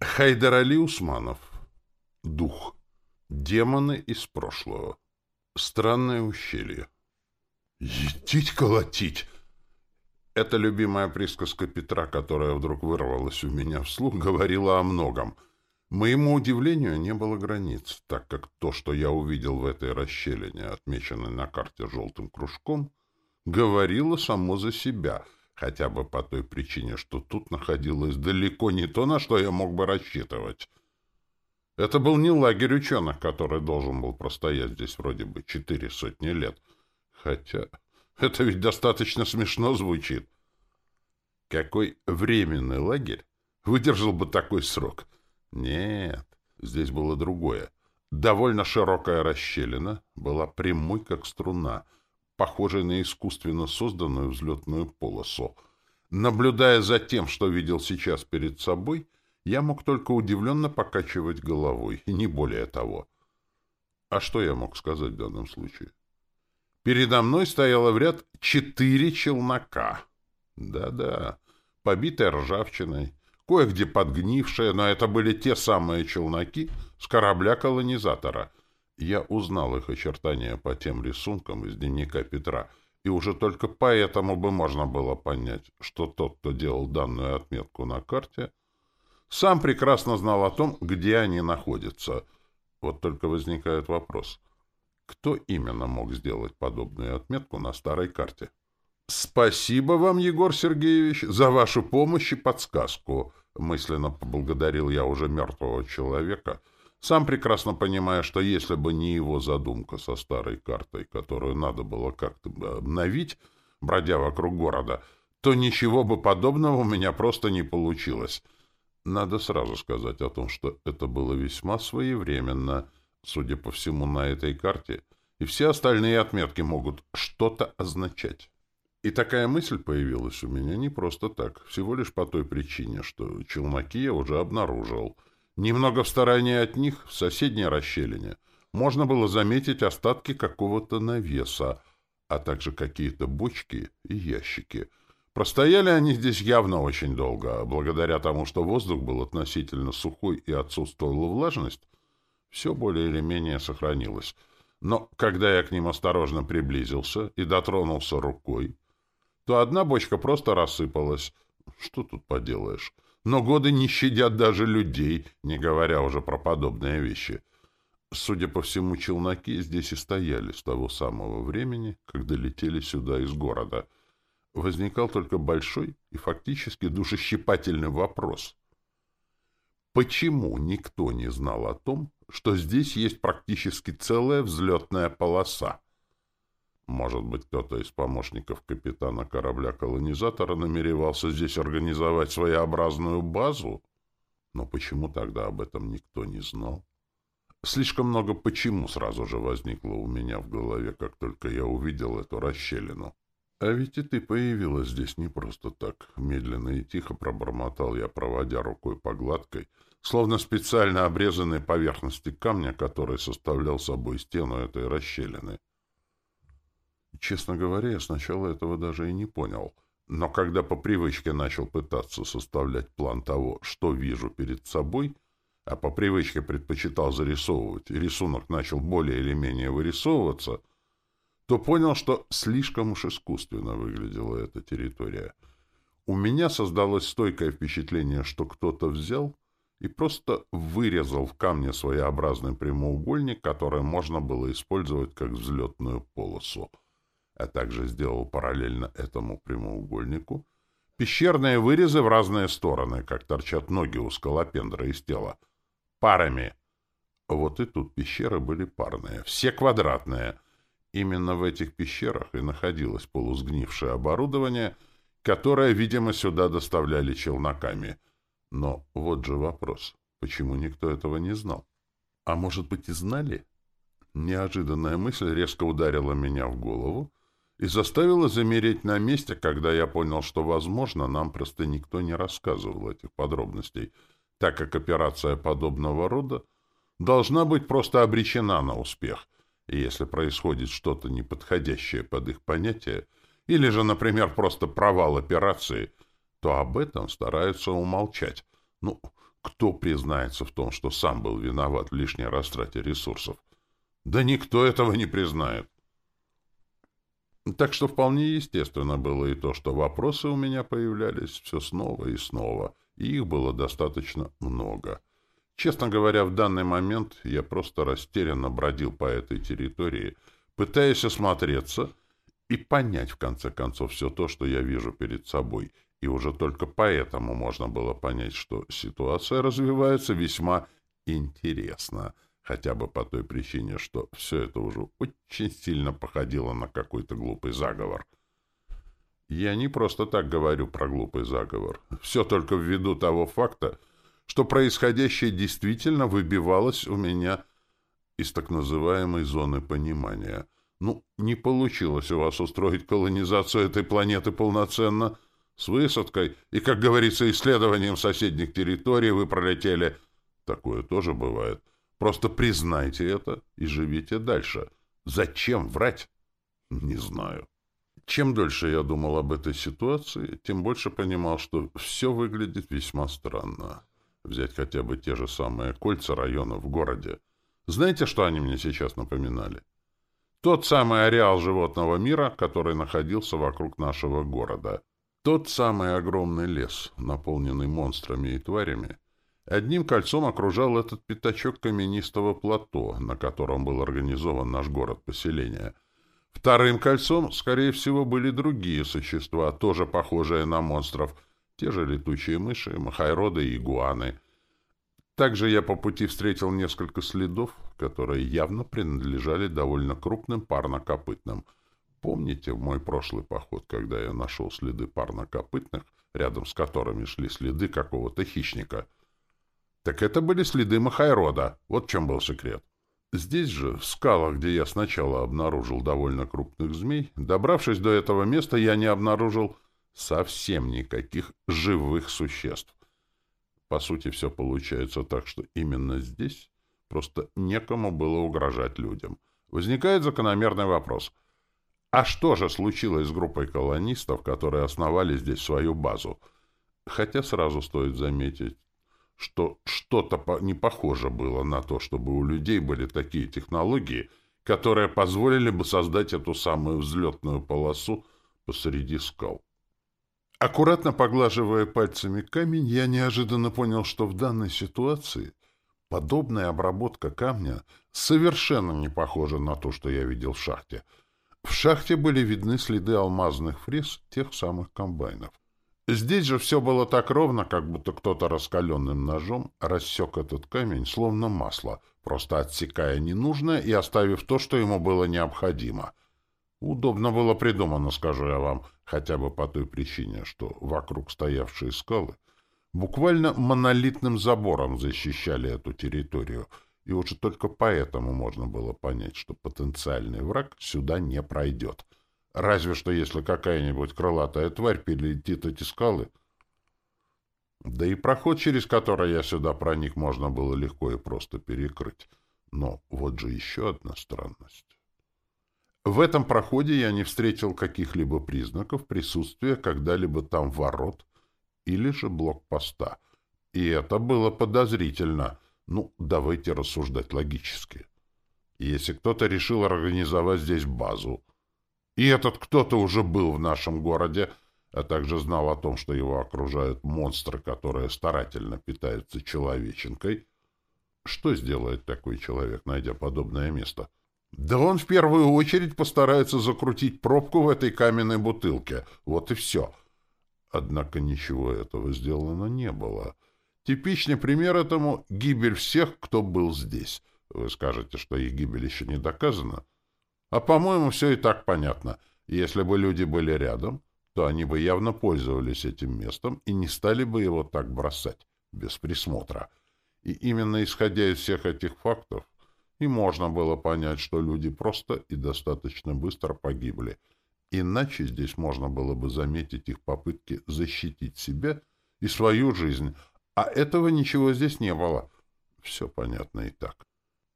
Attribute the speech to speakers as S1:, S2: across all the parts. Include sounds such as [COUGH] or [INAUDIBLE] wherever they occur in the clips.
S1: Хайдар Али Усманов. Дух. Демоны из прошлого. Странное ущелье. «Етить колотить!» Эта любимая присказка Петра, которая вдруг вырвалась у меня вслух, говорила о многом. Моему удивлению не было границ, так как то, что я увидел в этой расщелине, отмеченной на карте желтым кружком, говорило само за себя — хотя бы по той причине, что тут находилось далеко не то, на что я мог бы рассчитывать. Это был не лагерь ученых, который должен был простоять здесь вроде бы четыре сотни лет. Хотя это ведь достаточно смешно звучит. Какой временный лагерь выдержал бы такой срок? Нет, здесь было другое. Довольно широкая расщелина была прямой, как струна — похожей на искусственно созданную взлетную полосу. Наблюдая за тем, что видел сейчас перед собой, я мог только удивленно покачивать головой, и не более того. А что я мог сказать в данном случае? Передо мной стояло в ряд четыре челнока. Да-да, побитая ржавчиной, кое-где подгнившие, но это были те самые челноки с корабля-колонизатора — я узнал их очертания по тем рисункам из дневника Петра, и уже только поэтому бы можно было понять, что тот, кто делал данную отметку на карте, сам прекрасно знал о том, где они находятся. Вот только возникает вопрос. Кто именно мог сделать подобную отметку на старой карте? «Спасибо вам, Егор Сергеевич, за вашу помощь и подсказку», мысленно поблагодарил я уже мертвого человека — сам прекрасно понимая, что если бы не его задумка со старой картой, которую надо было как-то обновить, бродя вокруг города, то ничего бы подобного у меня просто не получилось. Надо сразу сказать о том, что это было весьма своевременно, судя по всему, на этой карте, и все остальные отметки могут что-то означать. И такая мысль появилась у меня не просто так, всего лишь по той причине, что челноки я уже обнаружил — Немного в стороне от них, в соседней расщелине, можно было заметить остатки какого-то навеса, а также какие-то бочки и ящики. Простояли они здесь явно очень долго, а благодаря тому, что воздух был относительно сухой и отсутствовала влажность, все более или менее сохранилось. Но когда я к ним осторожно приблизился и дотронулся рукой, то одна бочка просто рассыпалась. Что тут поделаешь? Но годы не щадят даже людей, не говоря уже про подобные вещи. Судя по всему, челноки здесь и стояли с того самого времени, когда летели сюда из города. Возникал только большой и фактически душещипательный вопрос. Почему никто не знал о том, что здесь есть практически целая взлетная полоса? Может быть, кто-то из помощников капитана корабля-колонизатора намеревался здесь организовать своеобразную базу? Но почему тогда об этом никто не знал? Слишком много «почему» сразу же возникло у меня в голове, как только я увидел эту расщелину. А ведь и ты появилась здесь не просто так. Медленно и тихо пробормотал я, проводя рукой по гладкой, словно специально обрезанной поверхности камня, который составлял собой стену этой расщелины. Честно говоря, я сначала этого даже и не понял. Но когда по привычке начал пытаться составлять план того, что вижу перед собой, а по привычке предпочитал зарисовывать, и рисунок начал более или менее вырисовываться, то понял, что слишком уж искусственно выглядела эта территория. У меня создалось стойкое впечатление, что кто-то взял и просто вырезал в камне своеобразный прямоугольник, который можно было использовать как взлетную полосу а также сделал параллельно этому прямоугольнику пещерные вырезы в разные стороны, как торчат ноги у скалопендра из тела, парами. Вот и тут пещеры были парные, все квадратные. Именно в этих пещерах и находилось полусгнившее оборудование, которое, видимо, сюда доставляли челноками. Но вот же вопрос, почему никто этого не знал? А может быть и знали? Неожиданная мысль резко ударила меня в голову, и заставило замереть на месте, когда я понял, что, возможно, нам просто никто не рассказывал этих подробностей, так как операция подобного рода должна быть просто обречена на успех, и если происходит что-то неподходящее под их понятие, или же, например, просто провал операции, то об этом стараются умолчать. Ну, кто признается в том, что сам был виноват в лишней растрате ресурсов? Да никто этого не признает. Так что вполне естественно было и то, что вопросы у меня появлялись все снова и снова, и их было достаточно много. Честно говоря, в данный момент я просто растерянно бродил по этой территории, пытаясь осмотреться и понять, в конце концов, все то, что я вижу перед собой. И уже только поэтому можно было понять, что ситуация развивается весьма интересно — хотя бы по той причине, что все это уже очень сильно походило на какой-то глупый заговор. Я не просто так говорю про глупый заговор. Все только ввиду того факта, что происходящее действительно выбивалось у меня из так называемой зоны понимания. Ну, не получилось у вас устроить колонизацию этой планеты полноценно. С высадкой и, как говорится, исследованием соседних территорий вы пролетели. Такое тоже бывает. — Просто признайте это и живите дальше. Зачем врать? Не знаю. Чем дольше я думал об этой ситуации, тем больше понимал, что все выглядит весьма странно. Взять хотя бы те же самые кольца района в городе. Знаете, что они мне сейчас напоминали? Тот самый ареал животного мира, который находился вокруг нашего города. Тот самый огромный лес, наполненный монстрами и тварями, Одним кольцом окружал этот пятачок каменистого плато, на котором был организован наш город-поселение. Вторым кольцом, скорее всего, были другие существа, тоже похожие на монстров, те же летучие мыши, махайроды и игуаны. Также я по пути встретил несколько следов, которые явно принадлежали довольно крупным парнокопытным. Помните мой прошлый поход, когда я нашел следы парнокопытных, рядом с которыми шли следы какого-то хищника — так это были следы Махайрода. Вот в чем был секрет. Здесь же, в скалах, где я сначала обнаружил довольно крупных змей, добравшись до этого места, я не обнаружил совсем никаких живых существ. По сути, все получается так, что именно здесь просто некому было угрожать людям. Возникает закономерный вопрос. А что же случилось с группой колонистов, которые основали здесь свою базу? Хотя сразу стоит заметить, что что-то не похоже было на то, чтобы у людей были такие технологии, которые позволили бы создать эту самую взлетную полосу посреди скал. Аккуратно поглаживая пальцами камень, я неожиданно понял, что в данной ситуации подобная обработка камня совершенно не похожа на то, что я видел в шахте. В шахте были видны следы алмазных фрез тех самых комбайнов. Здесь же все было так ровно, как будто кто-то раскаленным ножом рассек этот камень, словно масло, просто отсекая ненужное и оставив то, что ему было необходимо. Удобно было придумано, скажу я вам, хотя бы по той причине, что вокруг стоявшие скалы буквально монолитным забором защищали эту территорию, и уже только поэтому можно было понять, что потенциальный враг сюда не пройдет — Разве что если какая-нибудь крылатая тварь перелетит эти скалы. Да и проход, через который я сюда проник, можно было легко и просто перекрыть. Но вот же еще одна странность. В этом проходе я не встретил каких-либо признаков присутствия когда-либо там ворот или же блокпоста. И это было подозрительно. Ну, давайте рассуждать логически. Если кто-то решил организовать здесь базу, и этот кто-то уже был в нашем городе, а также знал о том, что его окружают монстры, которые старательно питаются человеченкой. Что сделает такой человек, найдя подобное место? Да он в первую очередь постарается закрутить пробку в этой каменной бутылке. Вот и все. Однако ничего этого сделано не было. Типичный пример этому — гибель всех, кто был здесь. Вы скажете, что их гибель еще не доказана? — а, по-моему, все и так понятно. Если бы люди были рядом, то они бы явно пользовались этим местом и не стали бы его так бросать, без присмотра. И именно исходя из всех этих фактов, и можно было понять, что люди просто и достаточно быстро погибли. Иначе здесь можно было бы заметить их попытки защитить себя и свою жизнь, а этого ничего здесь не было. Все понятно и так.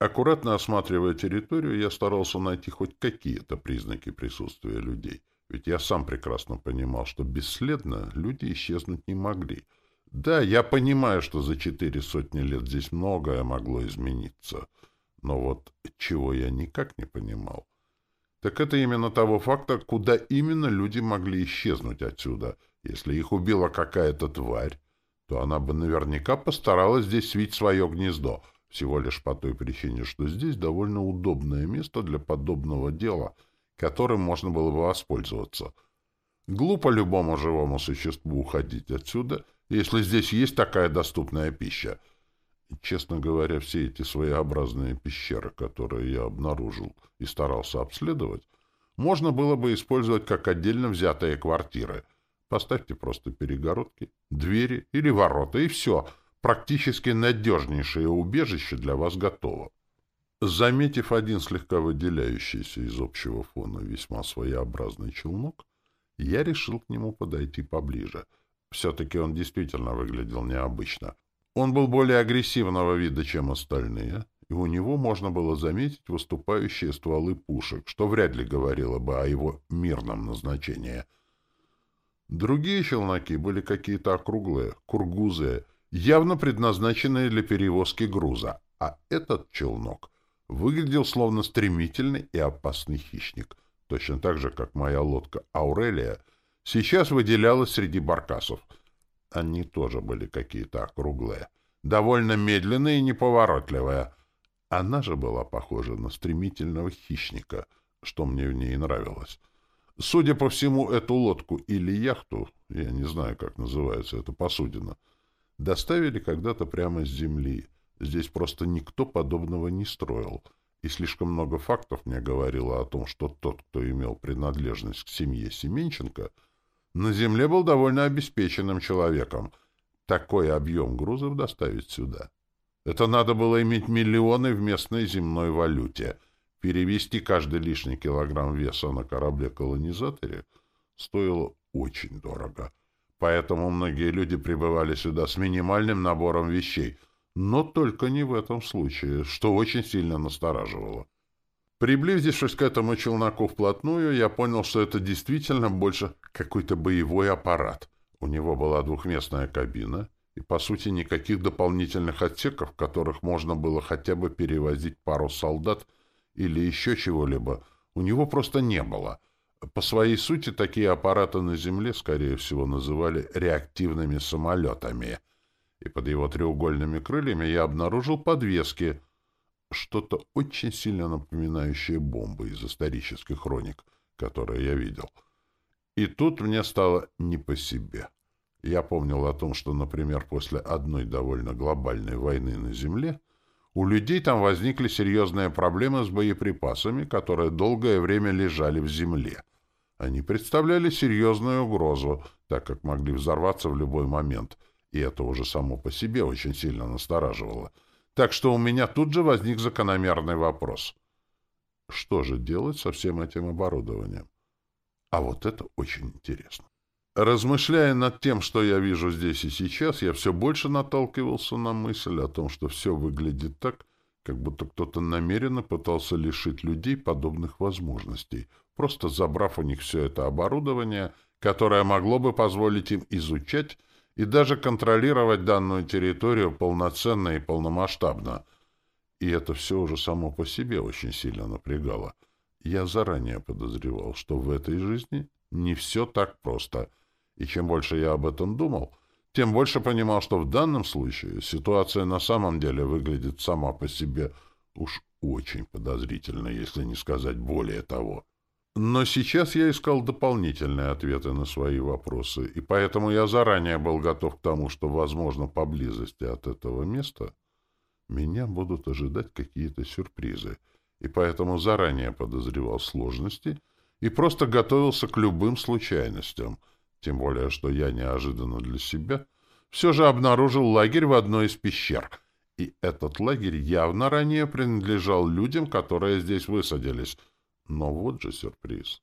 S1: Аккуратно осматривая территорию, я старался найти хоть какие-то признаки присутствия людей. Ведь я сам прекрасно понимал, что бесследно люди исчезнуть не могли. Да, я понимаю, что за четыре сотни лет здесь многое могло измениться. Но вот чего я никак не понимал, так это именно того факта, куда именно люди могли исчезнуть отсюда. Если их убила какая-то тварь, то она бы наверняка постаралась здесь свить свое гнездо, всего лишь по той причине, что здесь довольно удобное место для подобного дела, которым можно было бы воспользоваться. Глупо любому живому существу уходить отсюда, если здесь есть такая доступная пища. честно говоря, все эти своеобразные пещеры, которые я обнаружил и старался обследовать, можно было бы использовать как отдельно взятые квартиры — Поставьте просто перегородки, двери или ворота, и все. Практически надежнейшее убежище для вас готово. Заметив один слегка выделяющийся из общего фона весьма своеобразный челнок, я решил к нему подойти поближе. Все-таки он действительно выглядел необычно. Он был более агрессивного вида, чем остальные, и у него можно было заметить выступающие стволы пушек, что вряд ли говорило бы о его мирном назначении — Другие челноки были какие-то округлые, кургузые, явно предназначенные для перевозки груза, а этот челнок выглядел словно стремительный и опасный хищник, точно так же, как моя лодка «Аурелия» сейчас выделялась среди баркасов. Они тоже были какие-то округлые, довольно медленные и неповоротливые. Она же была похожа на стремительного хищника, что мне в ней нравилось. Судя по всему, эту лодку или яхту, я не знаю, как называется эта посудина, доставили когда-то прямо с земли. Здесь просто никто подобного не строил. И слишком много фактов мне говорило о том, что тот, кто имел принадлежность к семье Семенченко, на земле был довольно обеспеченным человеком. Такой объем грузов доставить сюда. Это надо было иметь миллионы в местной земной валюте — Перевести каждый лишний килограмм веса на корабле-колонизаторе стоило очень дорого. Поэтому многие люди прибывали сюда с минимальным набором вещей, но только не в этом случае, что очень сильно настораживало. Приблизившись к этому челноку вплотную, я понял, что это действительно больше какой-то боевой аппарат. У него была двухместная кабина и, по сути, никаких дополнительных отсеков, в которых можно было хотя бы перевозить пару солдат — или еще чего-либо у него просто не было. По своей сути, такие аппараты на Земле, скорее всего, называли реактивными самолетами. И под его треугольными крыльями я обнаружил подвески, что-то очень сильно напоминающее бомбы из исторических хроник, которые я видел. И тут мне стало не по себе. Я помнил о том, что, например, после одной довольно глобальной войны на Земле у людей там возникли серьезные проблемы с боеприпасами, которые долгое время лежали в земле. Они представляли серьезную угрозу, так как могли взорваться в любой момент, и это уже само по себе очень сильно настораживало. Так что у меня тут же возник закономерный вопрос. Что же делать со всем этим оборудованием? А вот это очень интересно. Размышляя над тем, что я вижу здесь и сейчас, я все больше наталкивался на мысль о том, что все выглядит так, как будто кто-то намеренно пытался лишить людей подобных возможностей, просто забрав у них все это оборудование, которое могло бы позволить им изучать и даже контролировать данную территорию полноценно и полномасштабно. И это все уже само по себе очень сильно напрягало. Я заранее подозревал, что в этой жизни не все так просто — и чем больше я об этом думал, тем больше понимал, что в данном случае ситуация на самом деле выглядит сама по себе уж очень подозрительно, если не сказать более того. Но сейчас я искал дополнительные ответы на свои вопросы, и поэтому я заранее был готов к тому, что, возможно, поблизости от этого места меня будут ожидать какие-то сюрпризы, и поэтому заранее подозревал сложности и просто готовился к любым случайностям — тем более, что я неожиданно для себя все же обнаружил лагерь в одной из пещер. И этот лагерь явно ранее принадлежал людям, которые здесь высадились. Но вот же сюрприз.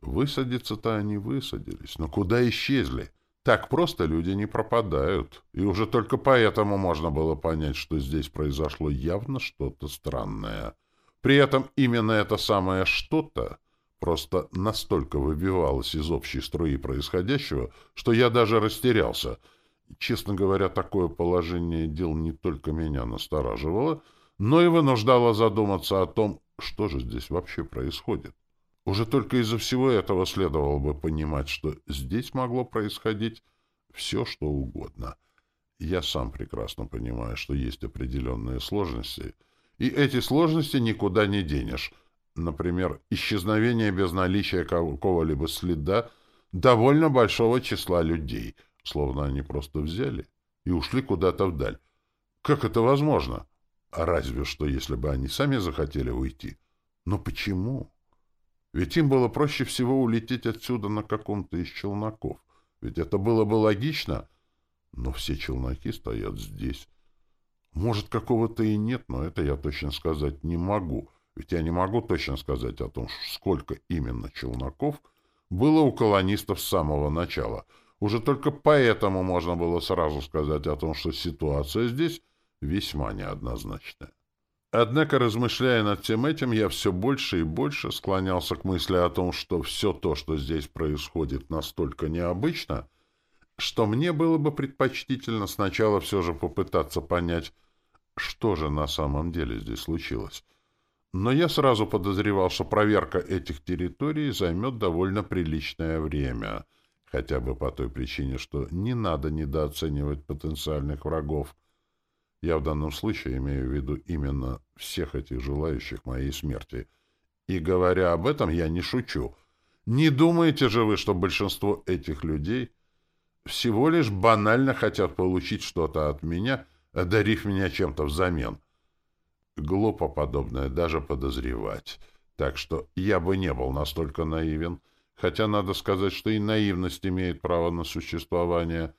S1: Высадиться-то они высадились, но куда исчезли? Так просто люди не пропадают. И уже только поэтому можно было понять, что здесь произошло явно что-то странное. При этом именно это самое «что-то» просто настолько выбивалась из общей струи происходящего, что я даже растерялся. Честно говоря, такое положение дел не только меня настораживало, но и вынуждало задуматься о том, что же здесь вообще происходит. Уже только из-за всего этого следовало бы понимать, что здесь могло происходить все, что угодно. Я сам прекрасно понимаю, что есть определенные сложности, и эти сложности никуда не денешь. Например, исчезновение без наличия какого-либо следа довольно большого числа людей — Словно они просто взяли и ушли куда-то вдаль. Как это возможно? Разве что, если бы они сами захотели уйти. Но почему? Ведь им было проще всего улететь отсюда на каком-то из челноков. Ведь это было бы логично. Но все челноки стоят здесь. Может, какого-то и нет, но это я точно сказать не могу. Ведь я не могу точно сказать о том, сколько именно челноков было у колонистов с самого начала — уже только поэтому можно было сразу сказать о том, что ситуация здесь весьма неоднозначная. Однако, размышляя над всем этим, я все больше и больше склонялся к мысли о том, что все то, что здесь происходит, настолько необычно, что мне было бы предпочтительно сначала все же попытаться понять, что же на самом деле здесь случилось. Но я сразу подозревал, что проверка этих территорий займет довольно приличное время — хотя бы по той причине, что не надо недооценивать потенциальных врагов. Я в данном случае имею в виду именно всех этих желающих моей смерти. И говоря об этом, я не шучу. Не думаете же вы, что большинство этих людей всего лишь банально хотят получить что-то от меня, одарив меня чем-то взамен? Глупо подобное даже подозревать. Так что я бы не был настолько наивен — Хотя надо сказать, что и наивность имеет право на существование.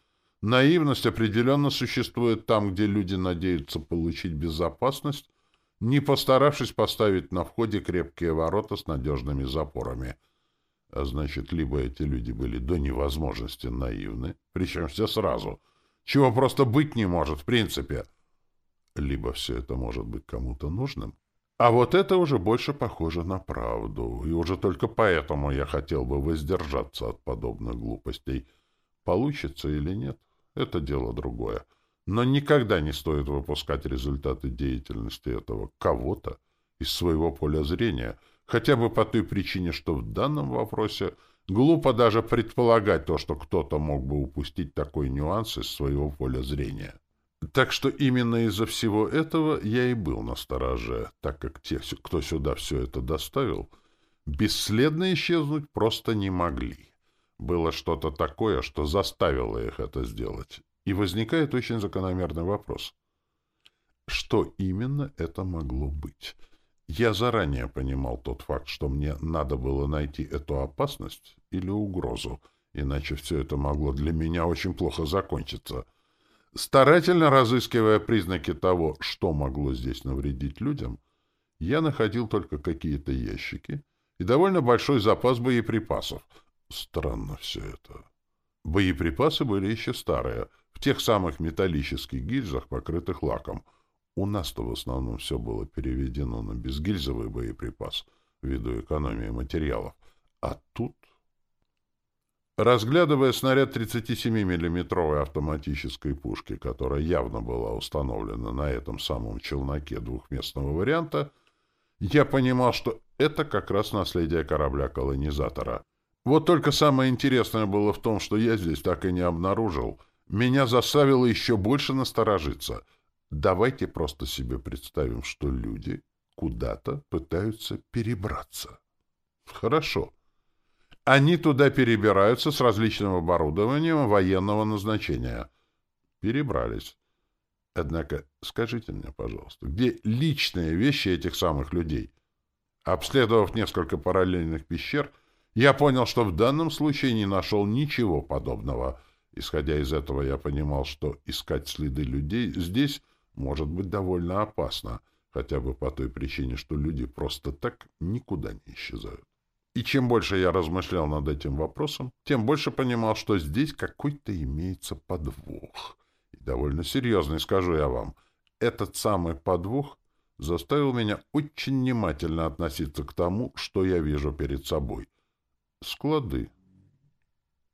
S1: Наивность определенно существует там, где люди надеются получить безопасность, не постаравшись поставить на входе крепкие ворота с надежными запорами. А значит, либо эти люди были до невозможности наивны, причем все сразу, чего просто быть не может в принципе, либо все это может быть кому-то нужным, а вот это уже больше похоже на правду, и уже только поэтому я хотел бы воздержаться от подобных глупостей. Получится или нет, это дело другое. Но никогда не стоит выпускать результаты деятельности этого кого-то из своего поля зрения, хотя бы по той причине, что в данном вопросе глупо даже предполагать то, что кто-то мог бы упустить такой нюанс из своего поля зрения. Так что именно из-за всего этого я и был на стороже, так как те, кто сюда все это доставил, бесследно исчезнуть просто не могли. Было что-то такое, что заставило их это сделать. И возникает очень закономерный вопрос. Что именно это могло быть? Я заранее понимал тот факт, что мне надо было найти эту опасность или угрозу, иначе все это могло для меня очень плохо закончиться — Старательно разыскивая признаки того, что могло здесь навредить людям, я находил только какие-то ящики и довольно большой запас боеприпасов. Странно все это. Боеприпасы были еще старые, в тех самых металлических гильзах, покрытых лаком. У нас-то в основном все было переведено на безгильзовый боеприпас, ввиду экономии материалов. А тут Разглядывая снаряд 37-миллиметровой автоматической пушки, которая явно была установлена на этом самом челноке двухместного варианта, я понимал, что это как раз наследие корабля-колонизатора. Вот только самое интересное было в том, что я здесь так и не обнаружил. Меня заставило еще больше насторожиться. Давайте просто себе представим, что люди куда-то пытаются перебраться. Хорошо. Они туда перебираются с различным оборудованием военного назначения. Перебрались. Однако скажите мне, пожалуйста, где личные вещи этих самых людей? Обследовав несколько параллельных пещер, я понял, что в данном случае не нашел ничего подобного. Исходя из этого, я понимал, что искать следы людей здесь может быть довольно опасно, хотя бы по той причине, что люди просто так никуда не исчезают. И чем больше я размышлял над этим вопросом, тем больше понимал, что здесь какой-то имеется подвох. И довольно серьезный, скажу я вам. Этот самый подвох заставил меня очень внимательно относиться к тому, что я вижу перед собой. Склады.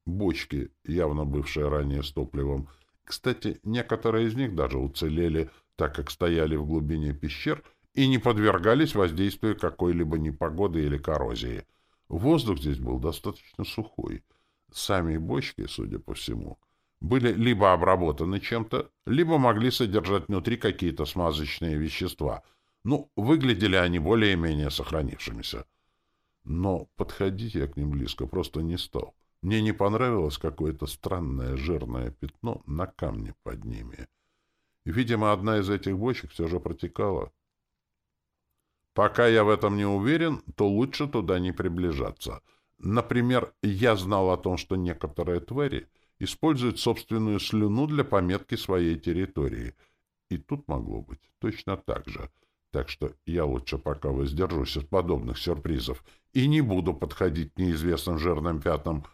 S1: Бочки, явно бывшие ранее с топливом. Кстати, некоторые из них даже уцелели, так как стояли в глубине пещер и не подвергались воздействию какой-либо непогоды или коррозии. Воздух здесь был достаточно сухой. Сами бочки, судя по всему, были либо обработаны чем-то, либо могли содержать внутри какие-то смазочные вещества. Ну, выглядели они более-менее сохранившимися. Но подходить я к ним близко просто не стал. Мне не понравилось какое-то странное жирное пятно на камне под ними. Видимо, одна из этих бочек все же протекала. Пока я в этом не уверен, то лучше туда не приближаться. Например, я знал о том, что некоторые твари используют собственную слюну для пометки своей территории. И тут могло быть точно так же. Так что я лучше пока воздержусь от подобных сюрпризов и не буду подходить к неизвестным жирным пятнам,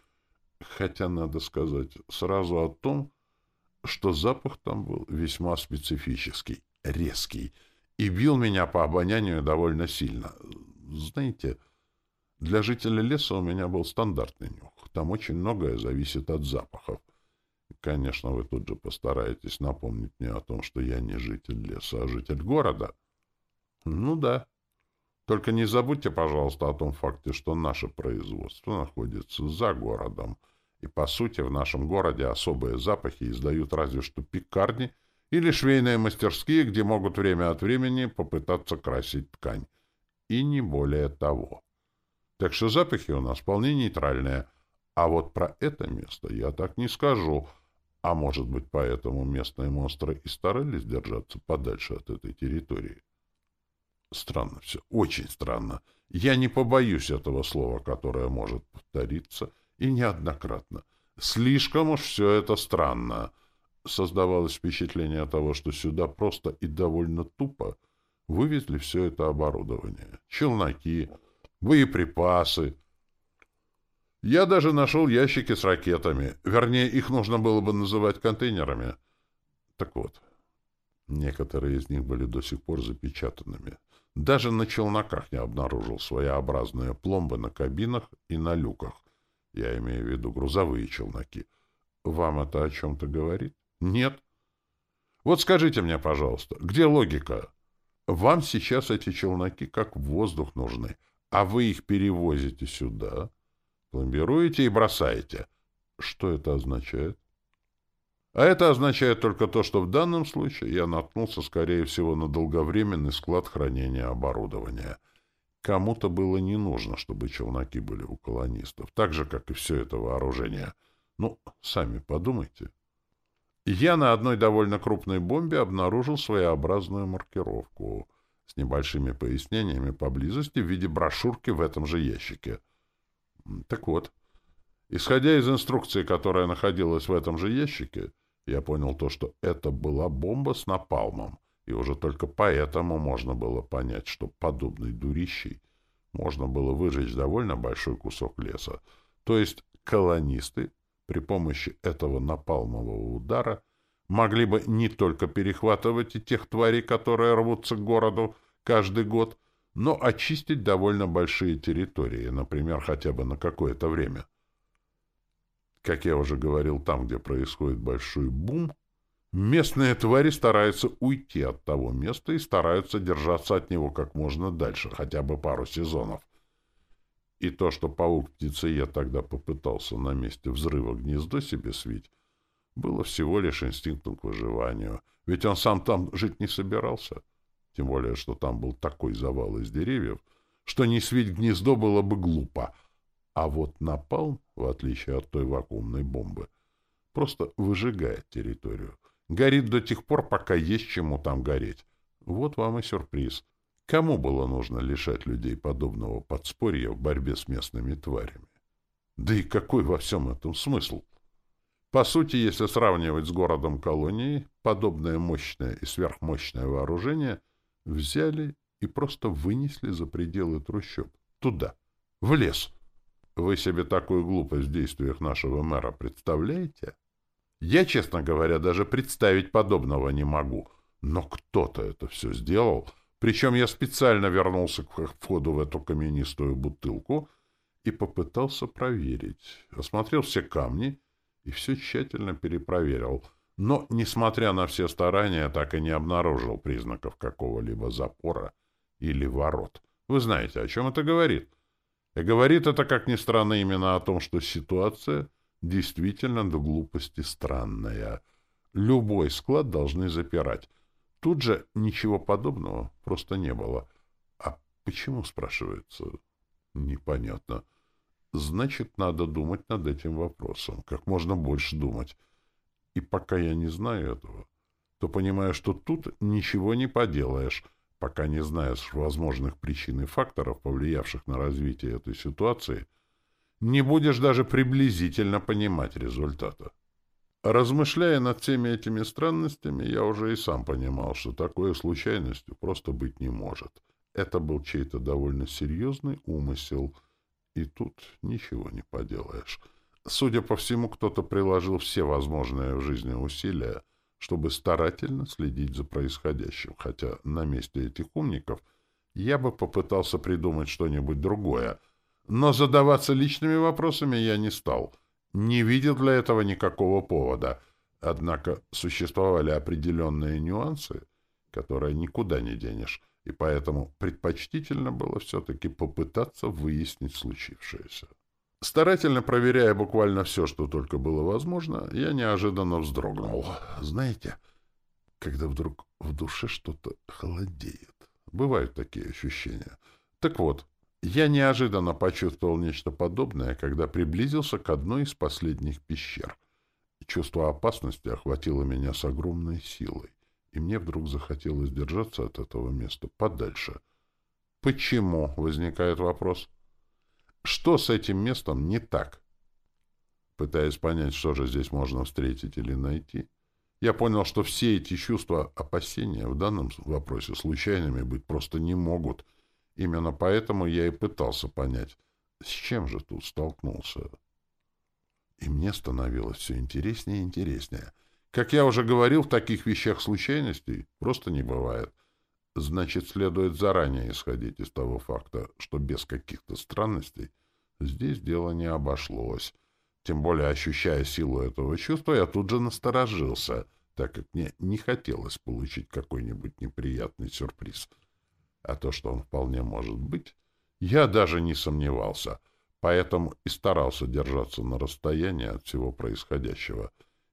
S1: хотя, надо сказать, сразу о том, что запах там был весьма специфический, резкий, и бил меня по обонянию довольно сильно. Знаете, для жителя леса у меня был стандартный нюх. Там очень многое зависит от запахов. Конечно, вы тут же постараетесь напомнить мне о том, что я не житель леса, а житель города. Ну да. Только не забудьте, пожалуйста, о том факте, что наше производство находится за городом. И, по сути, в нашем городе особые запахи издают разве что пекарни или швейные мастерские, где могут время от времени попытаться красить ткань. И не более того. Так что запахи у нас вполне нейтральные. А вот про это место я так не скажу. А может быть, поэтому местные монстры и старались держаться подальше от этой территории. Странно все, очень странно. Я не побоюсь этого слова, которое может повториться, и неоднократно. Слишком уж все это странно. Создавалось впечатление того, что сюда просто и довольно тупо вывезли все это оборудование. Челноки, боеприпасы. Я даже нашел ящики с ракетами. Вернее, их нужно было бы называть контейнерами. Так вот, некоторые из них были до сих пор запечатанными. Даже на челноках не обнаружил своеобразные пломбы на кабинах и на люках. Я имею в виду грузовые челноки. Вам это о чем-то говорит? Нет? Вот скажите мне, пожалуйста, где логика? Вам сейчас эти челноки как воздух нужны, а вы их перевозите сюда, пломбируете и бросаете. Что это означает? А это означает только то, что в данном случае я наткнулся, скорее всего, на долговременный склад хранения оборудования. Кому-то было не нужно, чтобы челноки были у колонистов, так же, как и все это вооружение. Ну, сами подумайте. Я на одной довольно крупной бомбе обнаружил своеобразную маркировку с небольшими пояснениями поблизости в виде брошюрки в этом же ящике. Так вот, исходя из инструкции, которая находилась в этом же ящике, я понял то, что это была бомба с напалмом, и уже только поэтому можно было понять, что подобной дурищей можно было выжечь довольно большой кусок леса. То есть колонисты при помощи этого напалмового удара могли бы не только перехватывать и тех тварей, которые рвутся к городу каждый год, но очистить довольно большие территории, например, хотя бы на какое-то время. Как я уже говорил, там, где происходит большой бум, местные твари стараются уйти от того места и стараются держаться от него как можно дальше, хотя бы пару сезонов. И то, что паук-птицеед тогда попытался на месте взрыва гнездо себе свить, было всего лишь инстинктом к выживанию, ведь он сам там жить не собирался. Тем более, что там был такой завал из деревьев, что не свить гнездо было бы глупо — а вот напалм, в отличие от той вакуумной бомбы, просто выжигает территорию. Горит до тех пор, пока есть чему там гореть. Вот вам и сюрприз. Кому было нужно лишать людей подобного подспорья в борьбе с местными тварями? Да и какой во всем этом смысл? По сути, если сравнивать с городом-колонией, подобное мощное и сверхмощное вооружение взяли и просто вынесли за пределы трущоб. Туда, в лес. Вы себе такую глупость в действиях нашего мэра представляете? Я, честно говоря, даже представить подобного не могу. Но кто-то это все сделал. Причем я специально вернулся к входу в эту каменистую бутылку и попытался проверить. Осмотрел все камни и все тщательно перепроверил. но, несмотря на все старания, так и не обнаружил признаков какого-либо запора или ворот. Вы знаете, о чем это говорит? Говорит это, как ни странно, именно о том, что ситуация действительно до глупости странная. Любой склад должны запирать. Тут же ничего подобного просто не было. А почему, спрашивается? Непонятно. Значит, надо думать над этим вопросом. Как можно больше думать. И пока я не знаю этого, то понимаю, что тут ничего не поделаешь, пока не знаешь возможных причин и факторов, повлиявших на развитие этой ситуации, не будешь даже приблизительно понимать результата. Размышляя над всеми этими странностями, я уже и сам понимал, что такое случайностью просто быть не может. Это был чей-то довольно серьезный умысел, и тут ничего не поделаешь. Судя по всему, кто-то приложил все возможные в жизни усилия, чтобы старательно следить за происходящим, хотя на месте этих умников я бы попытался придумать что-нибудь другое, но задаваться личными вопросами я не стал, не видел для этого никакого повода, однако существовали определенные нюансы, которые никуда не денешь, и поэтому предпочтительно было все-таки попытаться выяснить случившееся. Старательно проверяя буквально все, что только было возможно, я неожиданно вздрогнул. Знаете, когда вдруг в душе что-то холодеет. Бывают такие ощущения. Так вот, я неожиданно почувствовал нечто подобное, когда приблизился к одной из последних пещер. Чувство опасности охватило меня с огромной силой, и мне вдруг захотелось держаться от этого места подальше. «Почему?» — возникает вопрос. Что с этим местом не так? Пытаясь понять, что же здесь можно встретить или найти, я понял, что все эти чувства опасения в данном вопросе случайными быть просто не могут. Именно поэтому я и пытался понять, с чем же тут столкнулся. И мне становилось все интереснее и интереснее. Как я уже говорил, в таких вещах случайностей просто не бывает — Значит, следует заранее исходить из того факта, что без каких-то странностей здесь дело не обошлось. Тем более, ощущая силу этого чувства, я тут же насторожился, так как мне не хотелось получить какой-нибудь неприятный сюрприз. А то, что он вполне может быть, я даже не сомневался, поэтому и старался держаться на расстоянии от всего происходящего.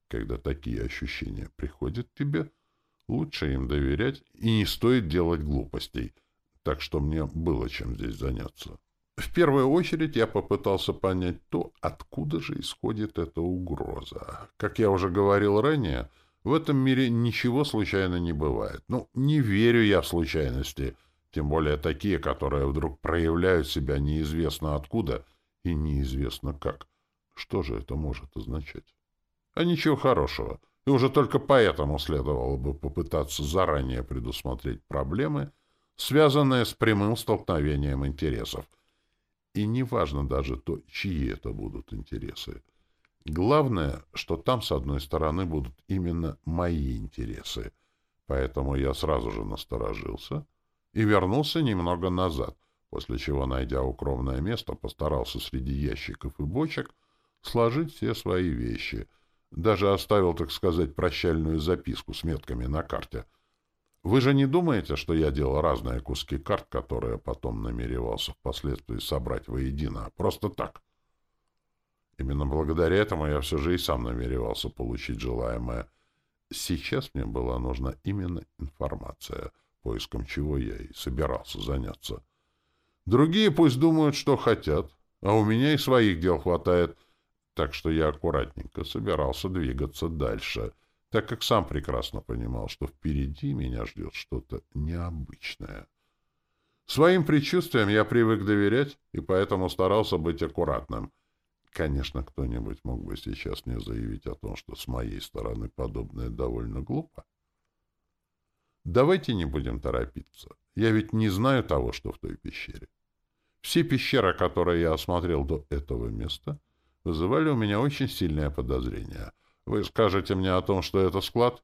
S1: Когда такие ощущения приходят к тебе — Лучше им доверять, и не стоит делать глупостей. Так что мне было чем здесь заняться. В первую очередь я попытался понять то, откуда же исходит эта угроза. Как я уже говорил ранее, в этом мире ничего случайно не бывает. Ну, не верю я в случайности, тем более такие, которые вдруг проявляют себя неизвестно откуда и неизвестно как. Что же это может означать? А ничего хорошего — и уже только поэтому следовало бы попытаться заранее предусмотреть проблемы, связанные с прямым столкновением интересов. И неважно даже то, чьи это будут интересы. Главное, что там, с одной стороны, будут именно мои интересы. Поэтому я сразу же насторожился и вернулся немного назад, после чего, найдя укромное место, постарался среди ящиков и бочек сложить все свои вещи — даже оставил, так сказать, прощальную записку с метками на карте. Вы же не думаете, что я делал разные куски карт, которые потом намеревался впоследствии собрать воедино? Просто так. Именно благодаря этому я все же и сам намеревался получить желаемое. Сейчас мне была нужна именно информация, поиском чего я и собирался заняться. Другие пусть думают, что хотят, а у меня и своих дел хватает — так что я аккуратненько собирался двигаться дальше, так как сам прекрасно понимал, что впереди меня ждет что-то необычное. Своим предчувствиям я привык доверять, и поэтому старался быть аккуратным. Конечно, кто-нибудь мог бы сейчас мне заявить о том, что с моей стороны подобное довольно глупо. Давайте не будем торопиться. Я ведь не знаю того, что в той пещере. Все пещеры, которые я осмотрел до этого места — вызывали у меня очень сильное подозрение. Вы скажете мне о том, что это склад?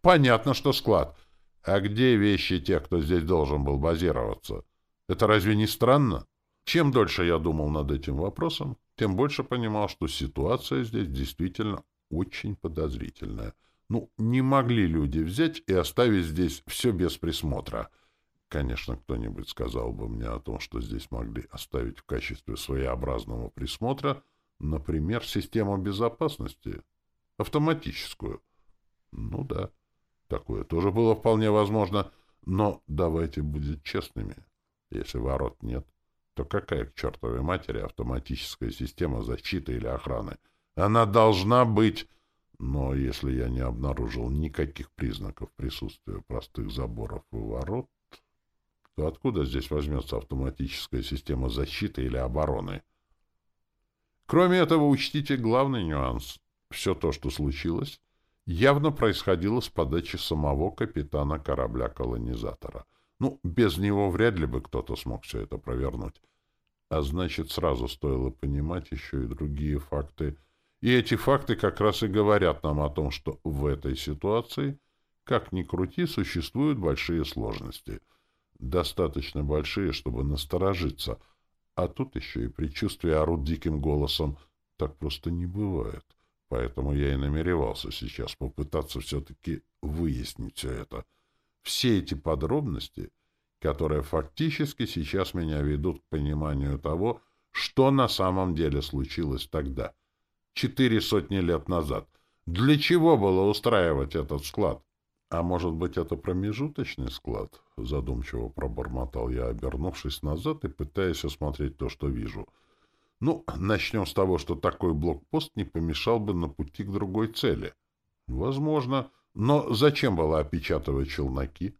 S1: Понятно, что склад. А где вещи тех, кто здесь должен был базироваться? Это разве не странно? Чем дольше я думал над этим вопросом, тем больше понимал, что ситуация здесь действительно очень подозрительная. Ну, не могли люди взять и оставить здесь все без присмотра. Конечно, кто-нибудь сказал бы мне о том, что здесь могли оставить в качестве своеобразного присмотра, например, систему безопасности, автоматическую. Ну да, такое тоже было вполне возможно, но давайте будем честными. Если ворот нет, то какая к чертовой матери автоматическая система защиты или охраны? Она должна быть... Но если я не обнаружил никаких признаков присутствия простых заборов и ворот, то откуда здесь возьмется автоматическая система защиты или обороны? Кроме этого, учтите главный нюанс. Все то, что случилось, явно происходило с подачи самого капитана корабля-колонизатора. Ну, без него вряд ли бы кто-то смог все это провернуть. А значит, сразу стоило понимать еще и другие факты. И эти факты как раз и говорят нам о том, что в этой ситуации, как ни крути, существуют большие сложности — достаточно большие, чтобы насторожиться. А тут еще и предчувствие орут диким голосом. Так просто не бывает. Поэтому я и намеревался сейчас попытаться все-таки выяснить все это. Все эти подробности, которые фактически сейчас меня ведут к пониманию того, что на самом деле случилось тогда, четыре сотни лет назад. Для чего было устраивать этот склад? А может быть, это промежуточный склад? Задумчиво пробормотал я, обернувшись назад и пытаясь осмотреть то, что вижу. Ну, начнем с того, что такой блокпост не помешал бы на пути к другой цели. Возможно. Но зачем было опечатывать челноки?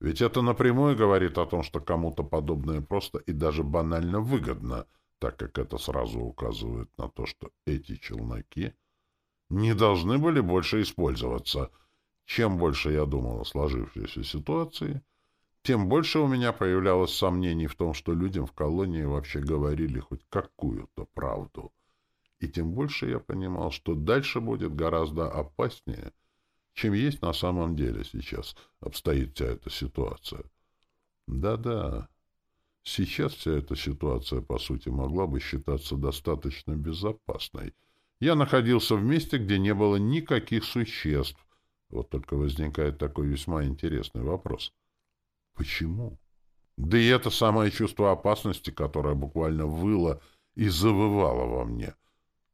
S1: Ведь это напрямую говорит о том, что кому-то подобное просто и даже банально выгодно, так как это сразу указывает на то, что эти челноки не должны были больше использоваться — чем больше я думал о сложившейся ситуации, тем больше у меня появлялось сомнений в том, что людям в колонии вообще говорили хоть какую-то правду. И тем больше я понимал, что дальше будет гораздо опаснее, чем есть на самом деле сейчас обстоит вся эта ситуация. Да-да, сейчас вся эта ситуация, по сути, могла бы считаться достаточно безопасной. Я находился в месте, где не было никаких существ, вот только возникает такой весьма интересный вопрос. Почему? Да и это самое чувство опасности, которое буквально выло и завывало во мне.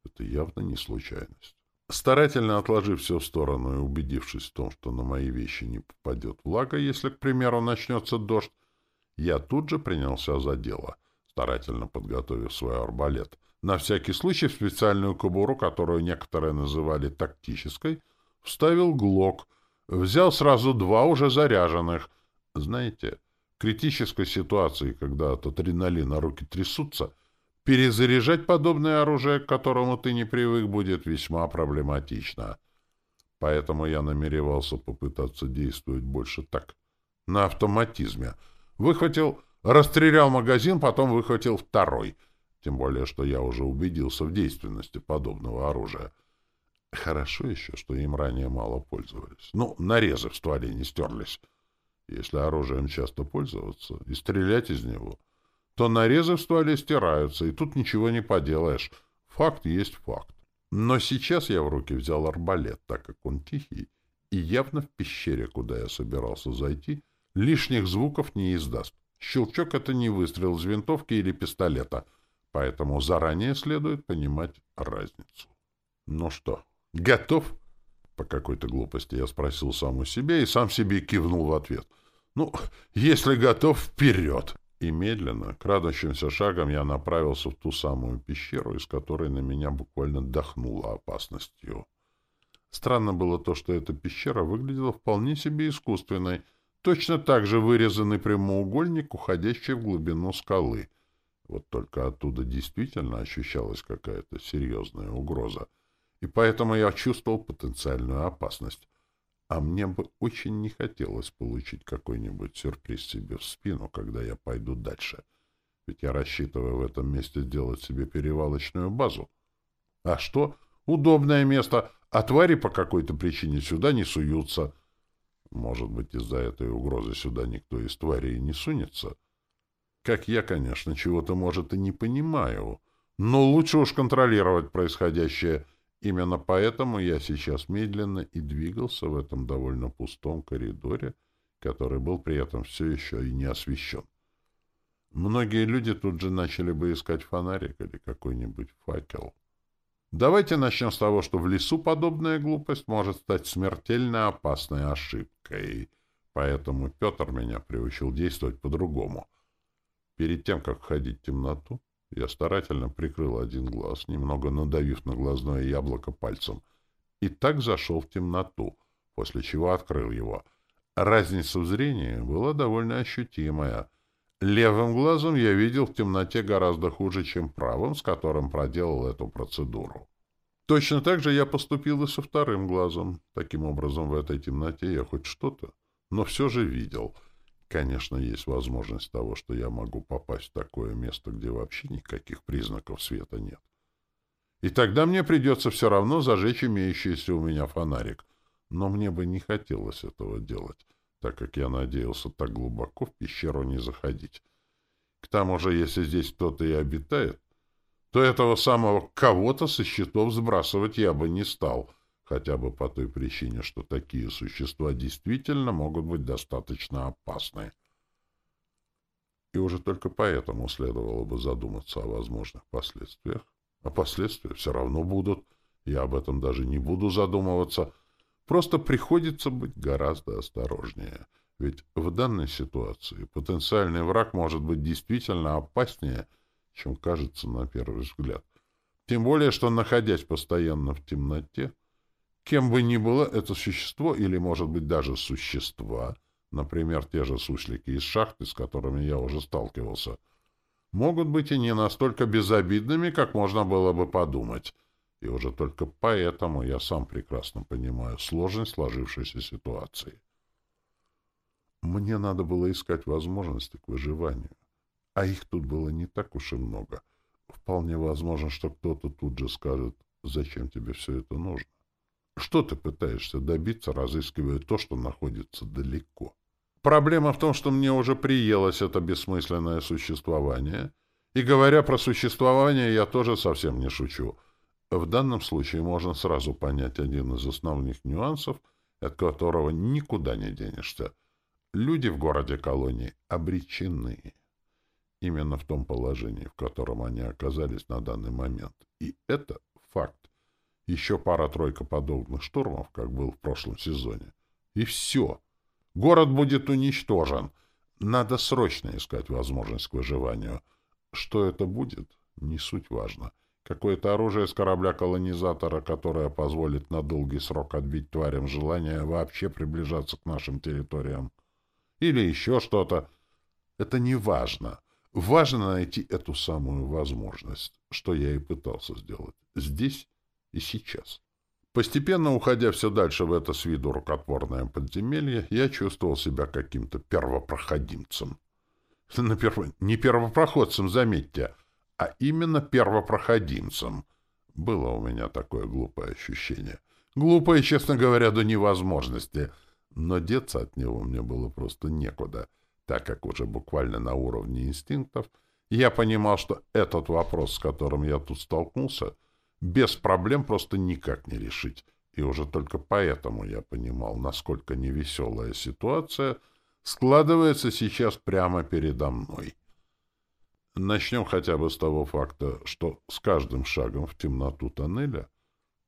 S1: Это явно не случайность. Старательно отложив все в сторону и убедившись в том, что на мои вещи не попадет влага, если, к примеру, начнется дождь, я тут же принялся за дело, старательно подготовив свой арбалет. На всякий случай в специальную кобуру, которую некоторые называли тактической, Вставил глок. Взял сразу два уже заряженных. Знаете, в критической ситуации, когда от адреналина руки трясутся, перезаряжать подобное оружие, к которому ты не привык, будет весьма проблематично. Поэтому я намеревался попытаться действовать больше так, на автоматизме. Выхватил, расстрелял магазин, потом выхватил второй. Тем более, что я уже убедился в действенности подобного оружия. Хорошо еще, что им ранее мало пользовались. Ну, нарезы в стволе не стерлись. Если оружием часто пользоваться и стрелять из него, то нарезы в стволе стираются, и тут ничего не поделаешь. Факт есть факт. Но сейчас я в руки взял арбалет, так как он тихий, и явно в пещере, куда я собирался зайти, лишних звуков не издаст. Щелчок — это не выстрел из винтовки или пистолета, поэтому заранее следует понимать разницу. Ну что, «Готов?» По какой-то глупости я спросил сам у себя и сам себе кивнул в ответ. «Ну, если готов, вперед!» И медленно, крадущимся шагом, я направился в ту самую пещеру, из которой на меня буквально дохнуло опасностью. Странно было то, что эта пещера выглядела вполне себе искусственной, точно так же вырезанный прямоугольник, уходящий в глубину скалы. Вот только оттуда действительно ощущалась какая-то серьезная угроза — и поэтому я чувствовал потенциальную опасность. А мне бы очень не хотелось получить какой-нибудь сюрприз себе в спину, когда я пойду дальше. Ведь я рассчитываю в этом месте сделать себе перевалочную базу. А что? Удобное место, а твари по какой-то причине сюда не суются. Может быть, из-за этой угрозы сюда никто из тварей не сунется? Как я, конечно, чего-то, может, и не понимаю, но лучше уж контролировать происходящее — Именно поэтому я сейчас медленно и двигался в этом довольно пустом коридоре, который был при этом все еще и не освещен. Многие люди тут же начали бы искать фонарик или какой-нибудь факел. Давайте начнем с того, что в лесу подобная глупость может стать смертельно опасной ошибкой. Поэтому Петр меня приучил действовать по-другому. Перед тем, как входить в темноту, я старательно прикрыл один глаз, немного надавив на глазное яблоко пальцем, и так зашел в темноту, после чего открыл его. Разница в зрении была довольно ощутимая — Левым глазом я видел в темноте гораздо хуже, чем правым, с которым проделал эту процедуру. Точно так же я поступил и со вторым глазом. Таким образом, в этой темноте я хоть что-то, но все же видел. Конечно, есть возможность того, что я могу попасть в такое место, где вообще никаких признаков света нет. И тогда мне придется все равно зажечь имеющийся у меня фонарик. Но мне бы не хотелось этого делать так как я надеялся так глубоко в пещеру не заходить. К тому же, если здесь кто-то и обитает, то этого самого кого-то со счетов сбрасывать я бы не стал, хотя бы по той причине, что такие существа действительно могут быть достаточно опасны. И уже только поэтому следовало бы задуматься о возможных последствиях. А последствия все равно будут. Я об этом даже не буду задумываться — Просто приходится быть гораздо осторожнее. Ведь в данной ситуации потенциальный враг может быть действительно опаснее, чем кажется на первый взгляд. Тем более, что, находясь постоянно в темноте, кем бы ни было это существо, или, может быть, даже существа, например, те же суслики из шахты, с которыми я уже сталкивался, могут быть и не настолько безобидными, как можно было бы подумать. И уже только поэтому я сам прекрасно понимаю сложность сложившейся ситуации. Мне надо было искать возможности к выживанию. А их тут было не так уж и много. Вполне возможно, что кто-то тут же скажет, зачем тебе все это нужно. Что ты пытаешься добиться, разыскивая то, что находится далеко? Проблема в том, что мне уже приелось это бессмысленное существование. И говоря про существование, я тоже совсем не шучу — в данном случае можно сразу понять один из основных нюансов, от которого никуда не денешься. Люди в городе-колонии обречены. Именно в том положении, в котором они оказались на данный момент. И это факт. Еще пара-тройка подобных штурмов, как был в прошлом сезоне. И все. Город будет уничтожен. Надо срочно искать возможность к выживанию. Что это будет, не суть важно. Какое-то оружие с корабля-колонизатора, которое позволит на долгий срок отбить тварям желание вообще приближаться к нашим территориям. Или еще что-то. Это не важно. Важно найти эту самую возможность, что я и пытался сделать. Здесь и сейчас. Постепенно уходя все дальше в это с виду рукотворное подземелье, я чувствовал себя каким-то первопроходимцем. [LAUGHS] Не первопроходцем, заметьте, а именно первопроходимцем. Было у меня такое глупое ощущение. Глупое, честно говоря, до невозможности. Но деться от него мне было просто некуда, так как уже буквально на уровне инстинктов я понимал, что этот вопрос, с которым я тут столкнулся, без проблем просто никак не решить. И уже только поэтому я понимал, насколько невеселая ситуация складывается сейчас прямо передо мной. Начнем хотя бы с того факта, что с каждым шагом в темноту тоннеля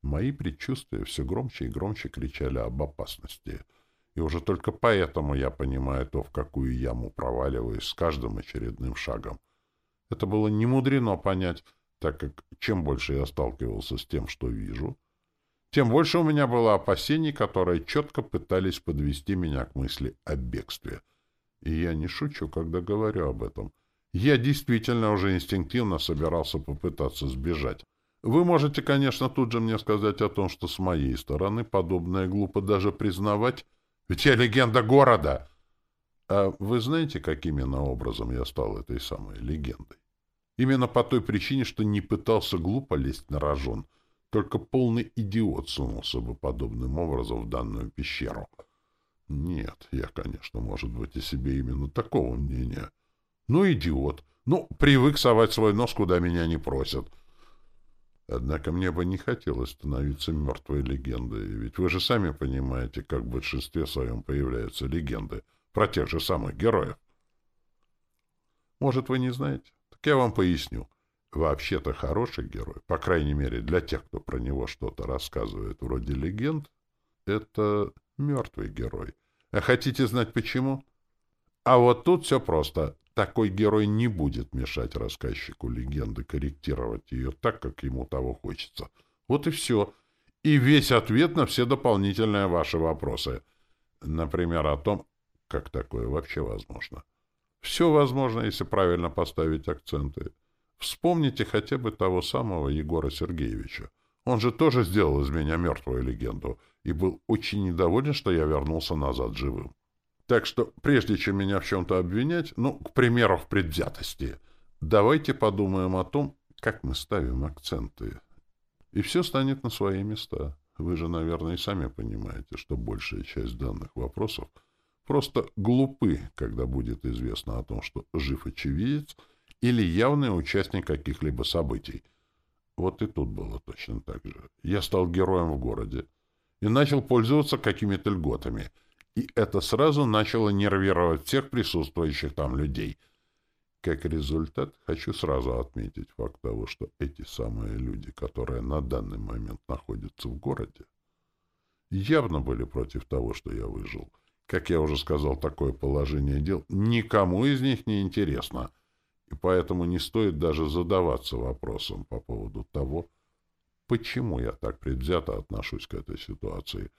S1: мои предчувствия все громче и громче кричали об опасности. И уже только поэтому я понимаю то, в какую яму проваливаюсь с каждым очередным шагом. Это было не мудрено понять, так как чем больше я сталкивался с тем, что вижу, тем больше у меня было опасений, которые четко пытались подвести меня к мысли о бегстве. И я не шучу, когда говорю об этом — я действительно уже инстинктивно собирался попытаться сбежать. Вы можете, конечно, тут же мне сказать о том, что с моей стороны подобное глупо даже признавать, ведь я легенда города. А вы знаете, каким именно образом я стал этой самой легендой? Именно по той причине, что не пытался глупо лезть на рожон. Только полный идиот сунулся бы подобным образом в данную пещеру. Нет, я, конечно, может быть, о себе именно такого мнения. Ну, идиот. Ну, привык совать свой нос, куда меня не просят. Однако мне бы не хотелось становиться мертвой легендой, ведь вы же сами понимаете, как в большинстве своем появляются легенды про тех же самых героев. Может, вы не знаете? Я вам поясню. Вообще-то хороший герой, по крайней мере для тех, кто про него что-то рассказывает вроде легенд, это мертвый герой. А хотите знать почему? А вот тут все просто. Такой герой не будет мешать рассказчику легенды корректировать ее так, как ему того хочется. Вот и все. И весь ответ на все дополнительные ваши вопросы. Например, о том, как такое вообще возможно. Все возможно, если правильно поставить акценты. Вспомните хотя бы того самого Егора Сергеевича. Он же тоже сделал из меня мертвую легенду и был очень недоволен, что я вернулся назад живым. Так что, прежде чем меня в чем-то обвинять, ну, к примеру, в предвзятости, давайте подумаем о том, как мы ставим акценты. И все станет на свои места. Вы же, наверное, и сами понимаете, что большая часть данных вопросов просто глупы, когда будет известно о том, что жив очевидец — или явный участник каких-либо событий. Вот и тут было точно так же. Я стал героем в городе и начал пользоваться какими-то льготами. И это сразу начало нервировать всех присутствующих там людей. Как результат, хочу сразу отметить факт того, что эти самые люди, которые на данный момент находятся в городе, явно были против того, что я выжил. Как я уже сказал, такое положение дел никому из них не интересно — и поэтому не стоит даже задаваться вопросом по поводу того, почему я так предвзято отношусь к этой ситуации.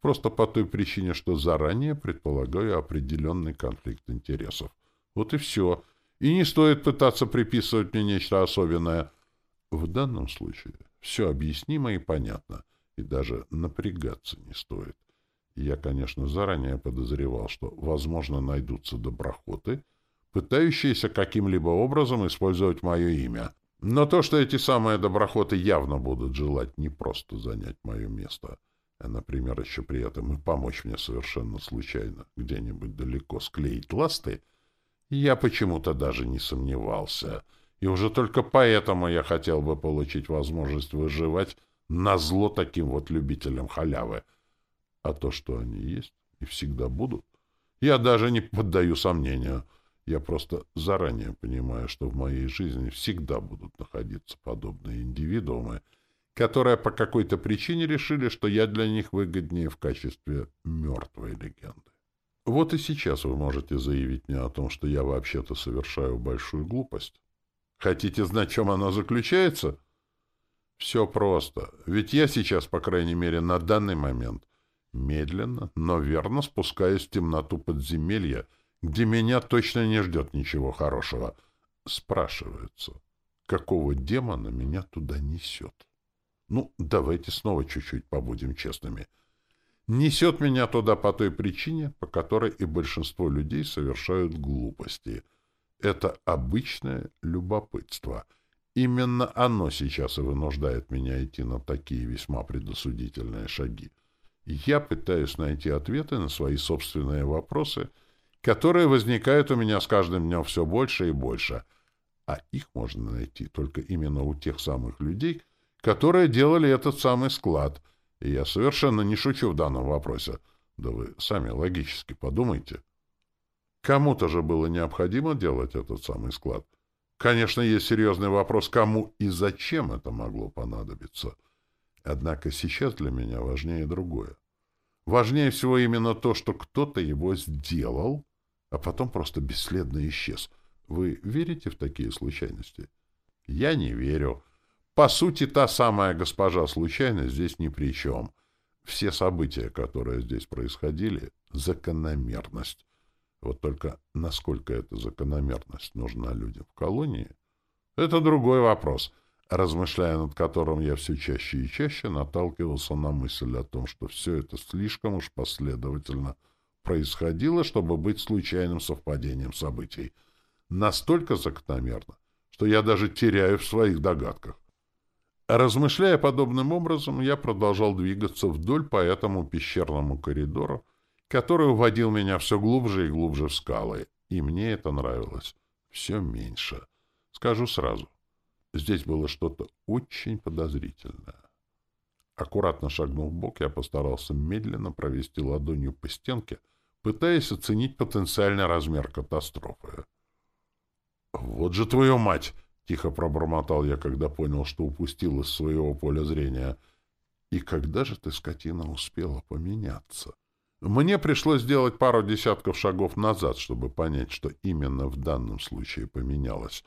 S1: Просто по той причине, что заранее предполагаю определенный конфликт интересов. Вот и все. И не стоит пытаться приписывать мне нечто особенное. В данном случае все объяснимо и понятно, и даже напрягаться не стоит. Я, конечно, заранее подозревал, что, возможно, найдутся доброхоты — пытающиеся каким-либо образом использовать мое имя. Но то, что эти самые доброхоты явно будут желать не просто занять мое место, а, например, еще при этом и помочь мне совершенно случайно где-нибудь далеко склеить ласты, я почему-то даже не сомневался. И уже только поэтому я хотел бы получить возможность выживать на зло таким вот любителям халявы. А то, что они есть и всегда будут, я даже не поддаю сомнению — я просто заранее понимаю, что в моей жизни всегда будут находиться подобные индивидуумы, которые по какой-то причине решили, что я для них выгоднее в качестве мертвой легенды. Вот и сейчас вы можете заявить мне о том, что я вообще-то совершаю большую глупость. Хотите знать, в чем она заключается? Все просто. Ведь я сейчас, по крайней мере, на данный момент, медленно, но верно спускаюсь в темноту подземелья — где меня точно не ждет ничего хорошего. Спрашивается, какого демона меня туда несет? Ну, давайте снова чуть-чуть побудем честными. Несет меня туда по той причине, по которой и большинство людей совершают глупости. Это обычное любопытство. Именно оно сейчас и вынуждает меня идти на такие весьма предосудительные шаги. Я пытаюсь найти ответы на свои собственные вопросы — которые возникают у меня с каждым днем все больше и больше. А их можно найти только именно у тех самых людей, которые делали этот самый склад. И я совершенно не шучу в данном вопросе. Да вы сами логически подумайте. Кому-то же было необходимо делать этот самый склад. Конечно, есть серьезный вопрос, кому и зачем это могло понадобиться. Однако сейчас для меня важнее другое. Важнее всего именно то, что кто-то его сделал, а потом просто бесследно исчез. Вы верите в такие случайности? Я не верю. По сути, та самая госпожа случайность здесь ни при чем. Все события, которые здесь происходили, — закономерность. Вот только насколько эта закономерность нужна людям в колонии, это другой вопрос, размышляя над которым я все чаще и чаще наталкивался на мысль о том, что все это слишком уж последовательно — происходило, чтобы быть случайным совпадением событий. Настолько закономерно, что я даже теряю в своих догадках. Размышляя подобным образом, я продолжал двигаться вдоль по этому пещерному коридору, который уводил меня все глубже и глубже в скалы, и мне это нравилось все меньше. Скажу сразу. Здесь было что-то очень подозрительное. Аккуратно шагнув в бок, я постарался медленно провести ладонью по стенке, пытаясь оценить потенциальный размер катастрофы. «Вот же твою мать!» — тихо пробормотал я, когда понял, что упустил из своего поля зрения. «И когда же ты, скотина, успела поменяться?» Мне пришлось сделать пару десятков шагов назад, чтобы понять, что именно в данном случае поменялось.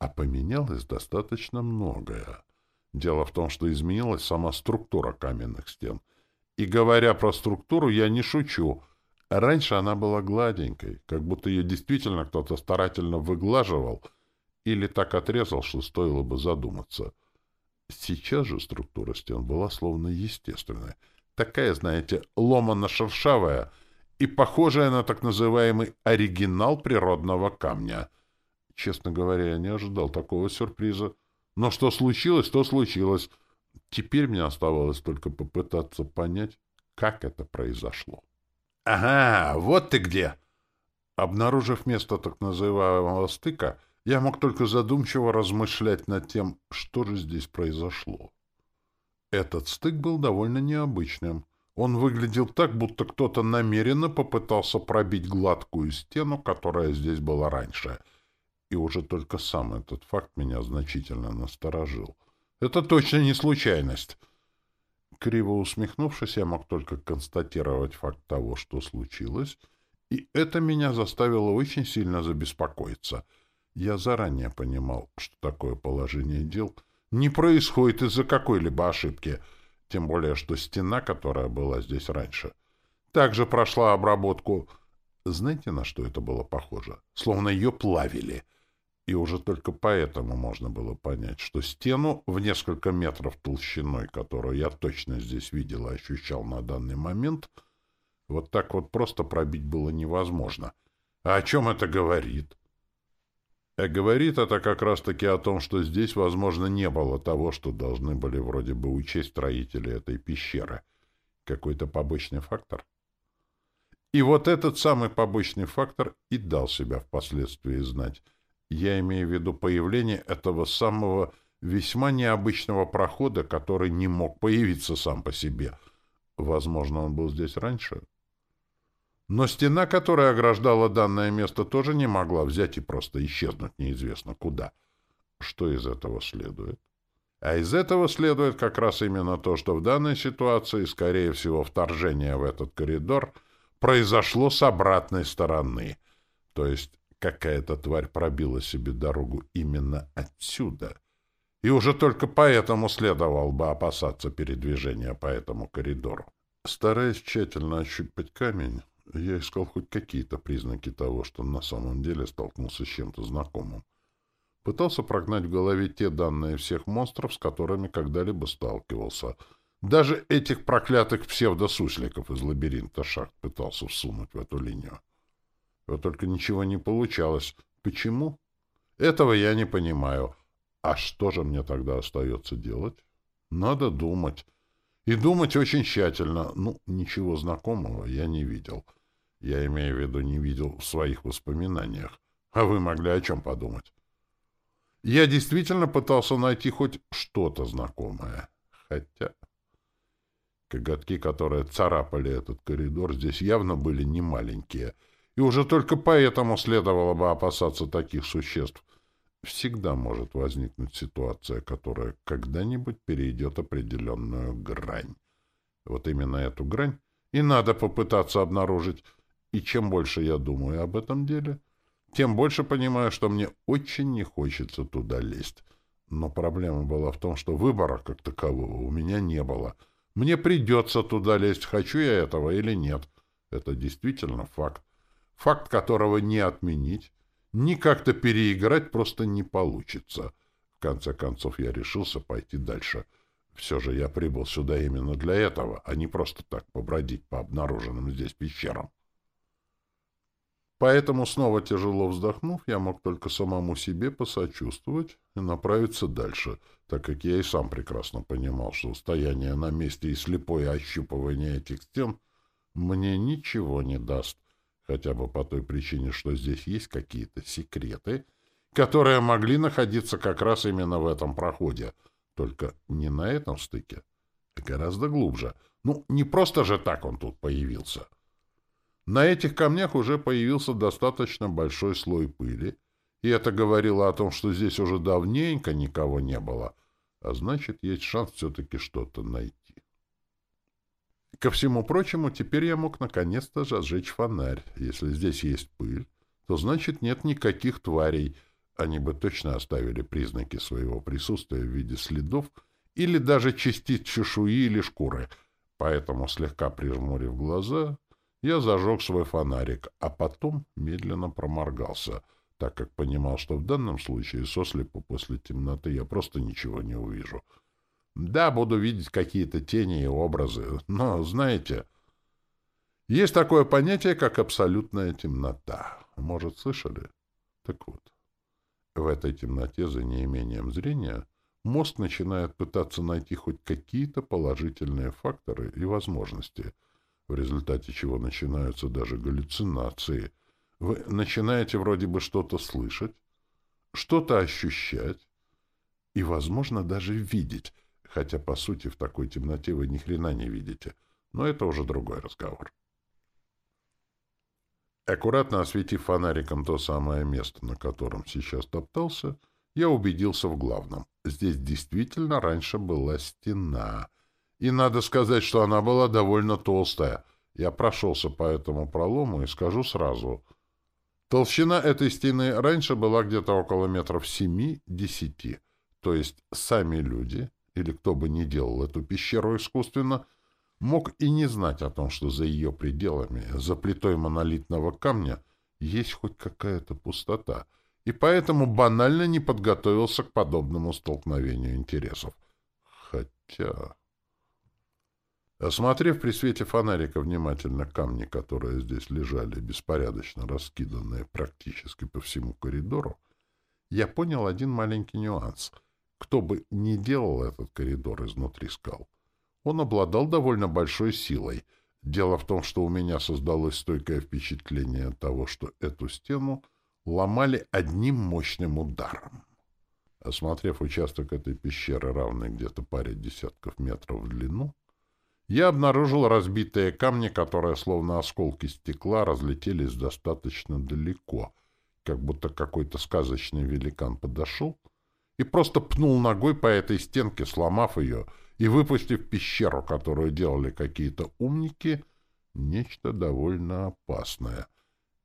S1: А поменялось достаточно многое. Дело в том, что изменилась сама структура каменных стен. И говоря про структуру, я не шучу. Раньше она была гладенькой, как будто ее действительно кто-то старательно выглаживал или так отрезал, что стоило бы задуматься. Сейчас же структура стен была словно естественной. Такая, знаете, ломано-шершавая и похожая на так называемый оригинал природного камня. Честно говоря, я не ожидал такого сюрприза. Но что случилось, то случилось. Теперь мне оставалось только попытаться понять, как это произошло. «Ага, вот ты где!» Обнаружив место так называемого стыка, я мог только задумчиво размышлять над тем, что же здесь произошло. Этот стык был довольно необычным. Он выглядел так, будто кто-то намеренно попытался пробить гладкую стену, которая здесь была раньше — и уже только сам этот факт меня значительно насторожил. Это точно не случайность. Криво усмехнувшись, я мог только констатировать факт того, что случилось, и это меня заставило очень сильно забеспокоиться. Я заранее понимал, что такое положение дел не происходит из-за какой-либо ошибки, тем более что стена, которая была здесь раньше, также прошла обработку. Знаете, на что это было похоже? Словно ее плавили — и уже только поэтому можно было понять, что стену в несколько метров толщиной, которую я точно здесь видел и ощущал на данный момент, вот так вот просто пробить было невозможно. А о чем это говорит? А говорит это как раз-таки о том, что здесь, возможно, не было того, что должны были вроде бы учесть строители этой пещеры. Какой-то побочный фактор? И вот этот самый побочный фактор и дал себя впоследствии знать — я имею в виду появление этого самого весьма необычного прохода, который не мог появиться сам по себе. Возможно, он был здесь раньше. Но стена, которая ограждала данное место, тоже не могла взять и просто исчезнуть неизвестно куда. Что из этого следует? А из этого следует как раз именно то, что в данной ситуации, скорее всего, вторжение в этот коридор произошло с обратной стороны. То есть какая-то тварь пробила себе дорогу именно отсюда. И уже только поэтому следовало бы опасаться передвижения по этому коридору. Стараясь тщательно ощупать камень, я искал хоть какие-то признаки того, что на самом деле столкнулся с чем-то знакомым. Пытался прогнать в голове те данные всех монстров, с которыми когда-либо сталкивался. Даже этих проклятых псевдосусликов из лабиринта шахт пытался всунуть в эту линию. Вот только ничего не получалось. Почему? Этого я не понимаю. А что же мне тогда остается делать? Надо думать. И думать очень тщательно. Ну, ничего знакомого я не видел. Я имею в виду, не видел в своих воспоминаниях. А вы могли о чем подумать? Я действительно пытался найти хоть что-то знакомое. Хотя... Коготки, которые царапали этот коридор, здесь явно были не маленькие — и уже только поэтому следовало бы опасаться таких существ. Всегда может возникнуть ситуация, которая когда-нибудь перейдет определенную грань. Вот именно эту грань и надо попытаться обнаружить. И чем больше я думаю об этом деле, тем больше понимаю, что мне очень не хочется туда лезть. Но проблема была в том, что выбора как такового у меня не было. Мне придется туда лезть, хочу я этого или нет. Это действительно факт факт которого не отменить, ни как-то переиграть просто не получится. В конце концов, я решился пойти дальше. Все же я прибыл сюда именно для этого, а не просто так побродить по обнаруженным здесь пещерам. Поэтому, снова тяжело вздохнув, я мог только самому себе посочувствовать и направиться дальше, так как я и сам прекрасно понимал, что стояние на месте и слепое ощупывание этих стен мне ничего не даст — хотя бы по той причине, что здесь есть какие-то секреты, которые могли находиться как раз именно в этом проходе. Только не на этом стыке, а гораздо глубже. Ну, не просто же так он тут появился. На этих камнях уже появился достаточно большой слой пыли, и это говорило о том, что здесь уже давненько никого не было, а значит, есть шанс все-таки что-то найти. Ко всему прочему, теперь я мог наконец-то зажечь фонарь. Если здесь есть пыль, то значит нет никаких тварей. Они бы точно оставили признаки своего присутствия в виде следов или даже частиц чешуи или шкуры. Поэтому, слегка прижмурив глаза, я зажег свой фонарик, а потом медленно проморгался, так как понимал, что в данном случае сослепу после темноты я просто ничего не увижу — да, буду видеть какие-то тени и образы, но, знаете, есть такое понятие, как абсолютная темнота. Может, слышали? Так вот, в этой темноте за неимением зрения мозг начинает пытаться найти хоть какие-то положительные факторы и возможности, в результате чего начинаются даже галлюцинации. Вы начинаете вроде бы что-то слышать, что-то ощущать и, возможно, даже видеть, хотя, по сути, в такой темноте вы ни хрена не видите. Но это уже другой разговор. Аккуратно осветив фонариком то самое место, на котором сейчас топтался, я убедился в главном. Здесь действительно раньше была стена. И надо сказать, что она была довольно толстая. Я прошелся по этому пролому и скажу сразу. Толщина этой стены раньше была где-то около метров семи-десяти. То есть сами люди или кто бы ни делал эту пещеру искусственно, мог и не знать о том, что за ее пределами, за плитой монолитного камня, есть хоть какая-то пустота, и поэтому банально не подготовился к подобному столкновению интересов. Хотя... Осмотрев при свете фонарика внимательно камни, которые здесь лежали, беспорядочно раскиданные практически по всему коридору, я понял один маленький нюанс — кто бы ни делал этот коридор изнутри скал, он обладал довольно большой силой. Дело в том, что у меня создалось стойкое впечатление того, что эту стену ломали одним мощным ударом. Осмотрев участок этой пещеры, равный где-то паре десятков метров в длину, я обнаружил разбитые камни, которые, словно осколки стекла, разлетелись достаточно далеко, как будто какой-то сказочный великан подошел и просто пнул ногой по этой стенке, сломав ее, и выпустив пещеру, которую делали какие-то умники, нечто довольно опасное.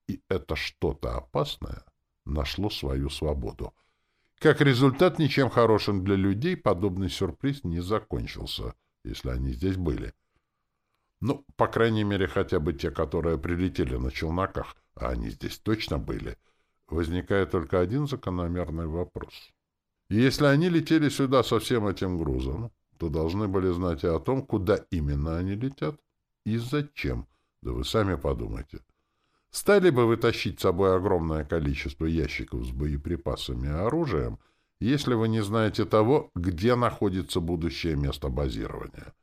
S1: И это что-то опасное нашло свою свободу. Как результат, ничем хорошим для людей подобный сюрприз не закончился, если они здесь были. Ну, по крайней мере, хотя бы те, которые прилетели на челноках, а они здесь точно были, возникает только один закономерный вопрос — и если они летели сюда со всем этим грузом, то должны были знать и о том, куда именно они летят и зачем. Да вы сами подумайте. Стали бы вы тащить с собой огромное количество ящиков с боеприпасами и оружием, если вы не знаете того, где находится будущее место базирования?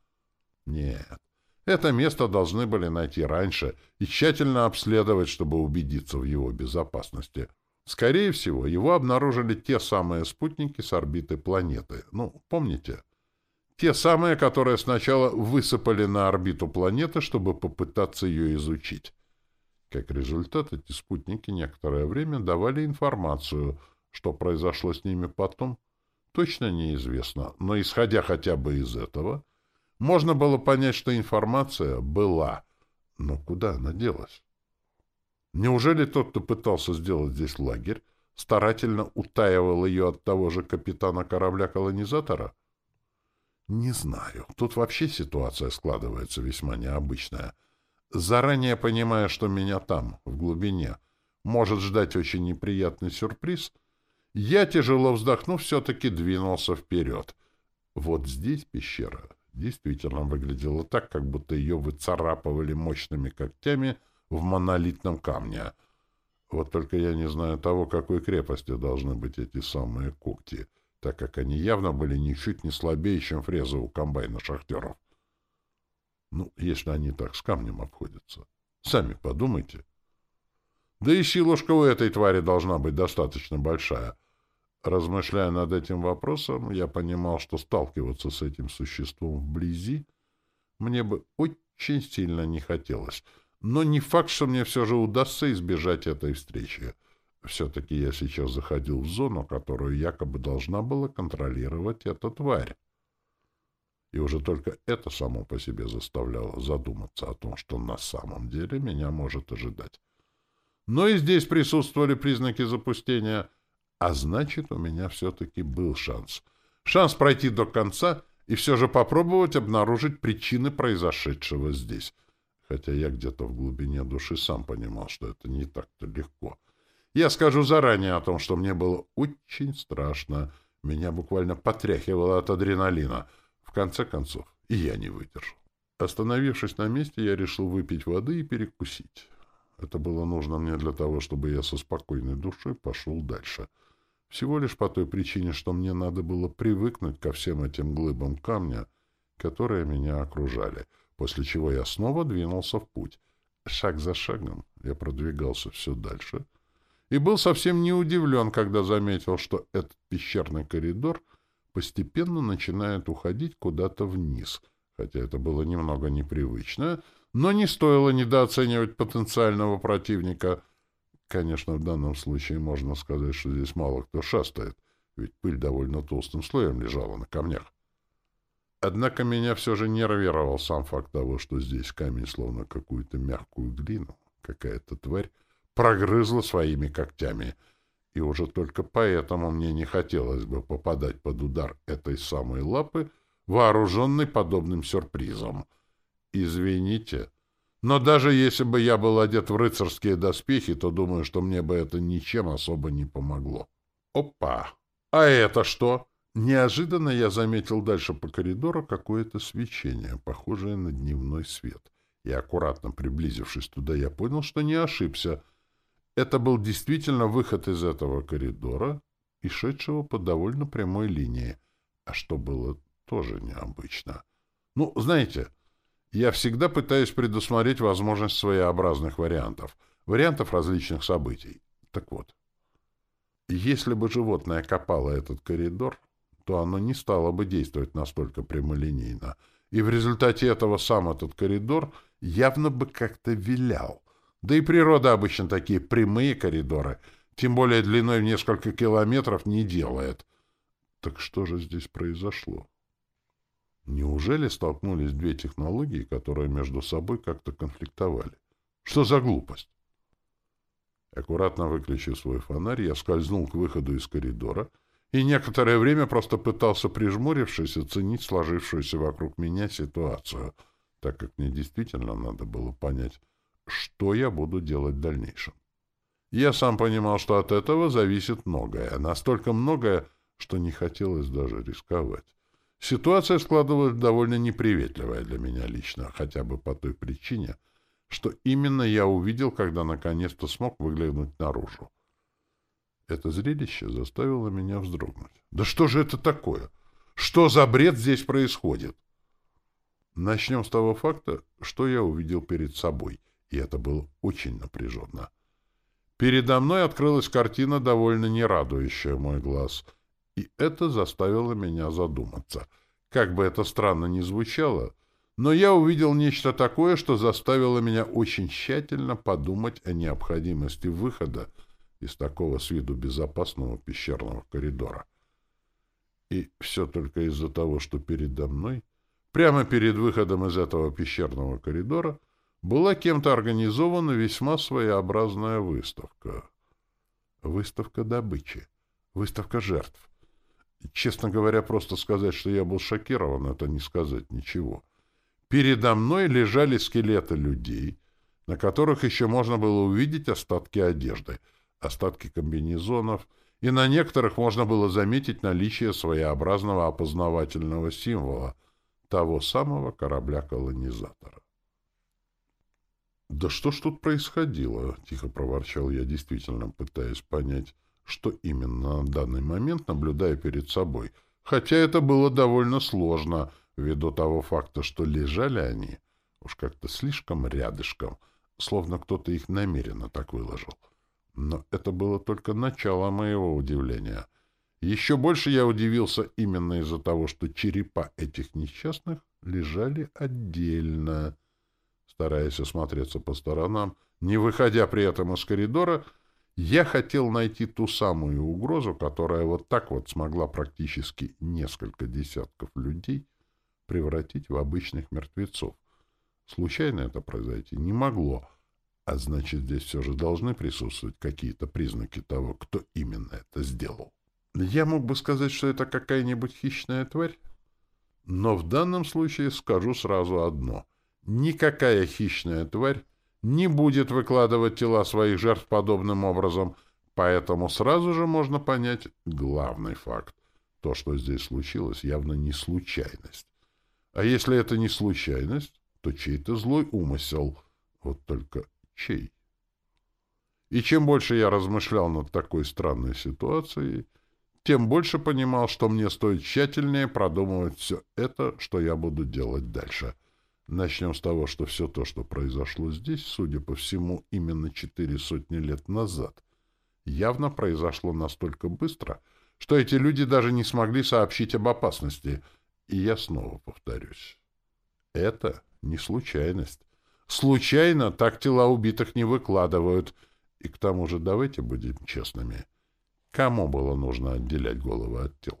S1: Нет. Это место должны были найти раньше и тщательно обследовать, чтобы убедиться в его безопасности — Скорее всего, его обнаружили те самые спутники с орбиты планеты. Ну, помните? Те самые, которые сначала высыпали на орбиту планеты, чтобы попытаться ее изучить. Как результат, эти спутники некоторое время давали информацию, что произошло с ними потом, точно неизвестно, но исходя хотя бы из этого, можно было понять, что информация была, но куда она делась? Неужели тот, кто пытался сделать здесь лагерь, старательно утаивал ее от того же капитана корабля-колонизатора? Не знаю. Тут вообще ситуация складывается весьма необычная. Заранее понимая, что меня там, в глубине, может ждать очень неприятный сюрприз, я, тяжело вздохнув, все-таки двинулся вперед. Вот здесь пещера действительно выглядела так, как будто ее выцарапывали мощными когтями — в монолитном камне. Вот только я не знаю того, какой крепости должны быть эти самые когти, так как они явно были ничуть не слабее, чем фрезы у комбайна шахтеров. Ну, если они так с камнем обходятся. Сами подумайте. Да и силушка у этой твари должна быть достаточно большая. Размышляя над этим вопросом, я понимал, что сталкиваться с этим существом вблизи мне бы очень сильно не хотелось. Но не факт, что мне все же удастся избежать этой встречи. Все-таки я сейчас заходил в зону, которую якобы должна была контролировать эта тварь. И уже только это само по себе заставляло задуматься о том, что на самом деле меня может ожидать. Но и здесь присутствовали признаки запустения, а значит, у меня все-таки был шанс. Шанс пройти до конца и все же попробовать обнаружить причины произошедшего здесь. Хотя я где-то в глубине души сам понимал, что это не так-то легко. Я скажу заранее о том, что мне было очень страшно. Меня буквально потряхивало от адреналина — в конце концов, и я не выдержал. Остановившись на месте, я решил выпить воды и перекусить. Это было нужно мне для того, чтобы я со спокойной душой пошел дальше. Всего лишь по той причине, что мне надо было привыкнуть ко всем этим глыбам камня, которые меня окружали, после чего я снова двинулся в путь. Шаг за шагом я продвигался все дальше и был совсем не удивлен, когда заметил, что этот пещерный коридор — постепенно начинает уходить куда-то вниз, хотя это было немного непривычно, но не стоило недооценивать потенциального противника. Конечно, в данном случае можно сказать, что здесь мало кто шастает, ведь пыль довольно толстым слоем лежала на камнях. Однако меня все же нервировал сам факт того, что здесь камень словно какую-то мягкую глину, какая-то тварь, прогрызла своими когтями — и уже только поэтому мне не хотелось бы попадать под удар этой самой лапы, вооруженной подобным сюрпризом. Извините, но даже если бы я был одет в рыцарские доспехи, то думаю, что мне бы это ничем особо не помогло. Опа! А это что? Неожиданно я заметил дальше по коридору какое-то свечение, похожее на дневной свет. И аккуратно приблизившись туда, я понял, что не ошибся — это был действительно выход из этого коридора и шедшего по довольно прямой линии, а что было тоже необычно. Ну, знаете, я всегда пытаюсь предусмотреть возможность своеобразных вариантов, вариантов различных событий. Так вот, если бы животное копало этот коридор, то оно не стало бы действовать настолько прямолинейно, и в результате этого сам этот коридор явно бы как-то вилял. Да и природа обычно такие прямые коридоры, тем более длиной в несколько километров, не делает. Так что же здесь произошло? Неужели столкнулись две технологии, которые между собой как-то конфликтовали? Что за глупость? Аккуратно выключив свой фонарь, я скользнул к выходу из коридора и некоторое время просто пытался, прижмурившись, оценить сложившуюся вокруг меня ситуацию, так как мне действительно надо было понять, что я буду делать в дальнейшем. Я сам понимал, что от этого зависит многое, настолько многое, что не хотелось даже рисковать. Ситуация складывалась довольно неприветливая для меня лично, хотя бы по той причине, что именно я увидел, когда наконец-то смог выглянуть наружу. Это зрелище заставило меня вздрогнуть. Да что же это такое? Что за бред здесь происходит? Начнем с того факта, что я увидел перед собой — и это было очень напряженно. Передо мной открылась картина, довольно не радующая мой глаз, и это заставило меня задуматься. Как бы это странно ни звучало, но я увидел нечто такое, что заставило меня очень тщательно подумать о необходимости выхода из такого с виду безопасного пещерного коридора. И все только из-за того, что передо мной, прямо перед выходом из этого пещерного коридора, была кем-то организована весьма своеобразная выставка. Выставка добычи, выставка жертв. Честно говоря, просто сказать, что я был шокирован, это не сказать ничего. Передо мной лежали скелеты людей, на которых еще можно было увидеть остатки одежды, остатки комбинезонов, и на некоторых можно было заметить наличие своеобразного опознавательного символа того самого корабля-колонизатора. «Да что ж тут происходило?» — тихо проворчал я, действительно пытаясь понять, что именно на данный момент наблюдаю перед собой. Хотя это было довольно сложно, ввиду того факта, что лежали они уж как-то слишком рядышком, словно кто-то их намеренно так выложил. Но это было только начало моего удивления. Еще больше я удивился именно из-за того, что черепа этих несчастных лежали отдельно. Стараясь осмотреться по сторонам, не выходя при этом из коридора, я хотел найти ту самую угрозу, которая вот так вот смогла практически несколько десятков людей превратить в обычных мертвецов. Случайно это произойти не могло, а значит, здесь все же должны присутствовать какие-то признаки того, кто именно это сделал. Я мог бы сказать, что это какая-нибудь хищная тварь, но в данном случае скажу сразу одно. Никакая хищная тварь не будет выкладывать тела своих жертв подобным образом, поэтому сразу же можно понять главный факт. То, что здесь случилось, явно не случайность. А если это не случайность, то чей-то злой умысел. Вот только чей? И чем больше я размышлял над такой странной ситуацией, тем больше понимал, что мне стоит тщательнее продумывать все это, что я буду делать дальше. Начнем с того, что все то, что произошло здесь, судя по всему, именно четыре сотни лет назад, явно произошло настолько быстро, что эти люди даже не смогли сообщить об опасности. И я снова повторюсь. Это не случайность. Случайно так тела убитых не выкладывают. И к тому же давайте будем честными. Кому было нужно отделять головы от тел?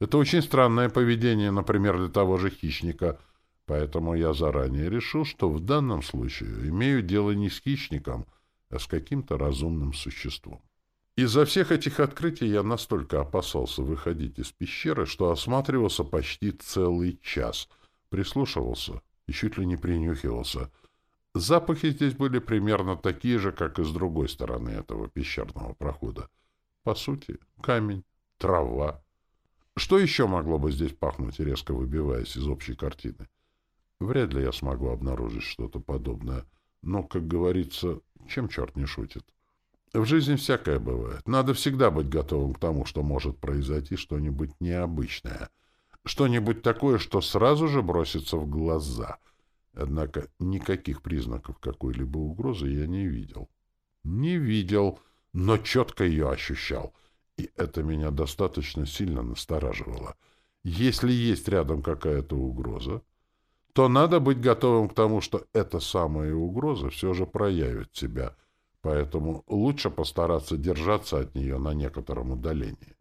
S1: Это очень странное поведение, например, для того же хищника — Поэтому я заранее решил, что в данном случае имею дело не с хищником, а с каким-то разумным существом. Из-за всех этих открытий я настолько опасался выходить из пещеры, что осматривался почти целый час, прислушивался и чуть ли не принюхивался. Запахи здесь были примерно такие же, как и с другой стороны этого пещерного прохода. По сути, камень, трава. Что еще могло бы здесь пахнуть, резко выбиваясь из общей картины? Вряд ли я смогу обнаружить что-то подобное. Но, как говорится, чем черт не шутит? В жизни всякое бывает. Надо всегда быть готовым к тому, что может произойти что-нибудь необычное. Что-нибудь такое, что сразу же бросится в глаза. Однако никаких признаков какой-либо угрозы я не видел. Не видел, но четко ее ощущал. И это меня достаточно сильно настораживало. Если есть рядом какая-то угроза, то надо быть готовым к тому, что эта самая угроза все же проявит себя, поэтому лучше постараться держаться от нее на некотором удалении.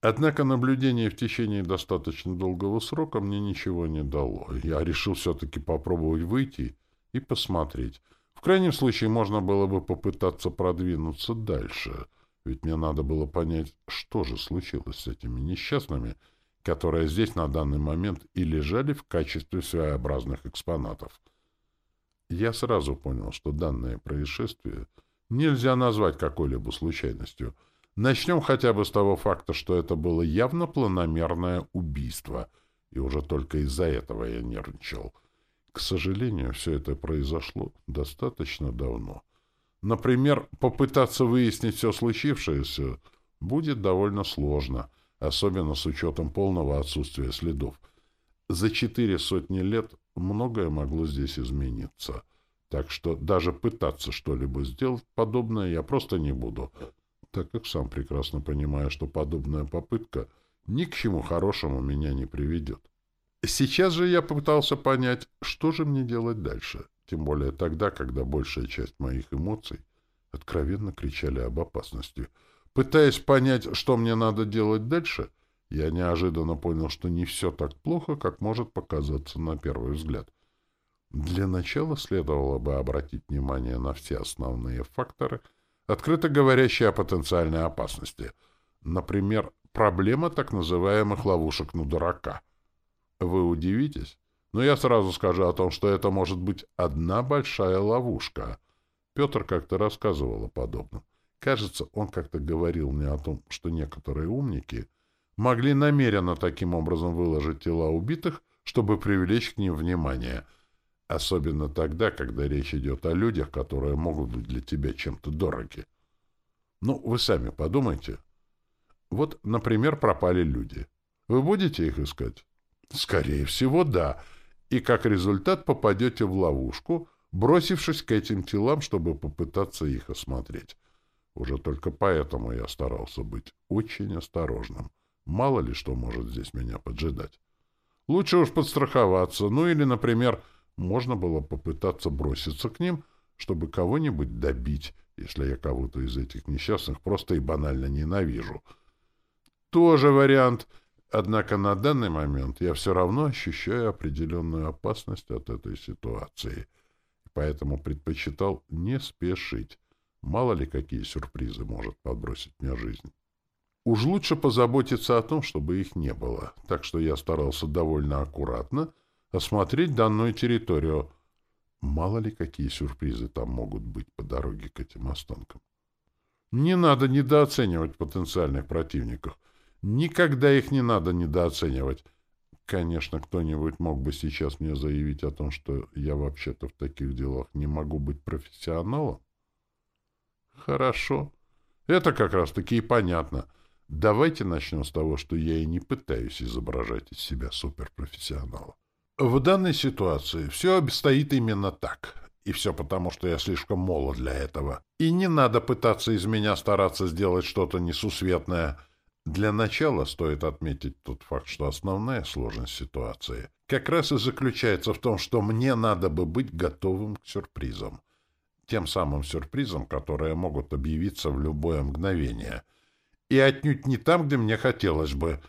S1: Однако наблюдение в течение достаточно долгого срока мне ничего не дало. Я решил все-таки попробовать выйти и посмотреть. В крайнем случае можно было бы попытаться продвинуться дальше, ведь мне надо было понять, что же случилось с этими несчастными, которые здесь на данный момент и лежали в качестве своеобразных экспонатов. Я сразу понял, что данное происшествие нельзя назвать какой-либо случайностью. Начнем хотя бы с того факта, что это было явно планомерное убийство, и уже только из-за этого я нервничал. К сожалению, все это произошло достаточно давно. Например, попытаться выяснить все случившееся будет довольно сложно — особенно с учетом полного отсутствия следов. За четыре сотни лет многое могло здесь измениться. Так что даже пытаться что-либо сделать подобное я просто не буду, так как сам прекрасно понимаю, что подобная попытка ни к чему хорошему меня не приведет. Сейчас же я попытался понять, что же мне делать дальше, тем более тогда, когда большая часть моих эмоций откровенно кричали об опасности — Пытаясь понять, что мне надо делать дальше, я неожиданно понял, что не все так плохо, как может показаться на первый взгляд. Для начала следовало бы обратить внимание на все основные факторы, открыто говорящие о потенциальной опасности. Например, проблема так называемых ловушек на дурака. Вы удивитесь, но я сразу скажу о том, что это может быть одна большая ловушка. Петр как-то рассказывал о подобном. Кажется, он как-то говорил мне о том, что некоторые умники могли намеренно таким образом выложить тела убитых, чтобы привлечь к ним внимание. Особенно тогда, когда речь идет о людях, которые могут быть для тебя чем-то дороги. Ну, вы сами подумайте. Вот, например, пропали люди. Вы будете их искать? Скорее всего, да. И как результат попадете в ловушку, бросившись к этим телам, чтобы попытаться их осмотреть. Уже только поэтому я старался быть очень осторожным. Мало ли что может здесь меня поджидать. Лучше уж подстраховаться, ну или, например, можно было попытаться броситься к ним, чтобы кого-нибудь добить, если я кого-то из этих несчастных просто и банально ненавижу. Тоже вариант. Однако на данный момент я все равно ощущаю определенную опасность от этой ситуации, поэтому предпочитал не спешить. Мало ли какие сюрпризы может подбросить мне жизнь. Уж лучше позаботиться о том, чтобы их не было, так что я старался довольно аккуратно осмотреть данную территорию. Мало ли какие сюрпризы там могут быть по дороге к этим останкам. Не надо недооценивать потенциальных противников. Никогда их не надо недооценивать. Конечно, кто-нибудь мог бы сейчас мне заявить о том, что я вообще-то в таких делах не могу быть профессионалом. Хорошо. Это как раз-таки и понятно. Давайте начнем с того, что я и не пытаюсь изображать из себя суперпрофессионала. В данной ситуации все обстоит именно так. И все потому, что я слишком молод для этого. И не надо пытаться из меня стараться сделать что-то несусветное. Для начала стоит отметить тот факт, что основная сложность ситуации как раз и заключается в том, что мне надо бы быть готовым к сюрпризам. Тем самым сюрпризам, которые могут объявиться в любое мгновение — и отнюдь не там, где мне хотелось бы.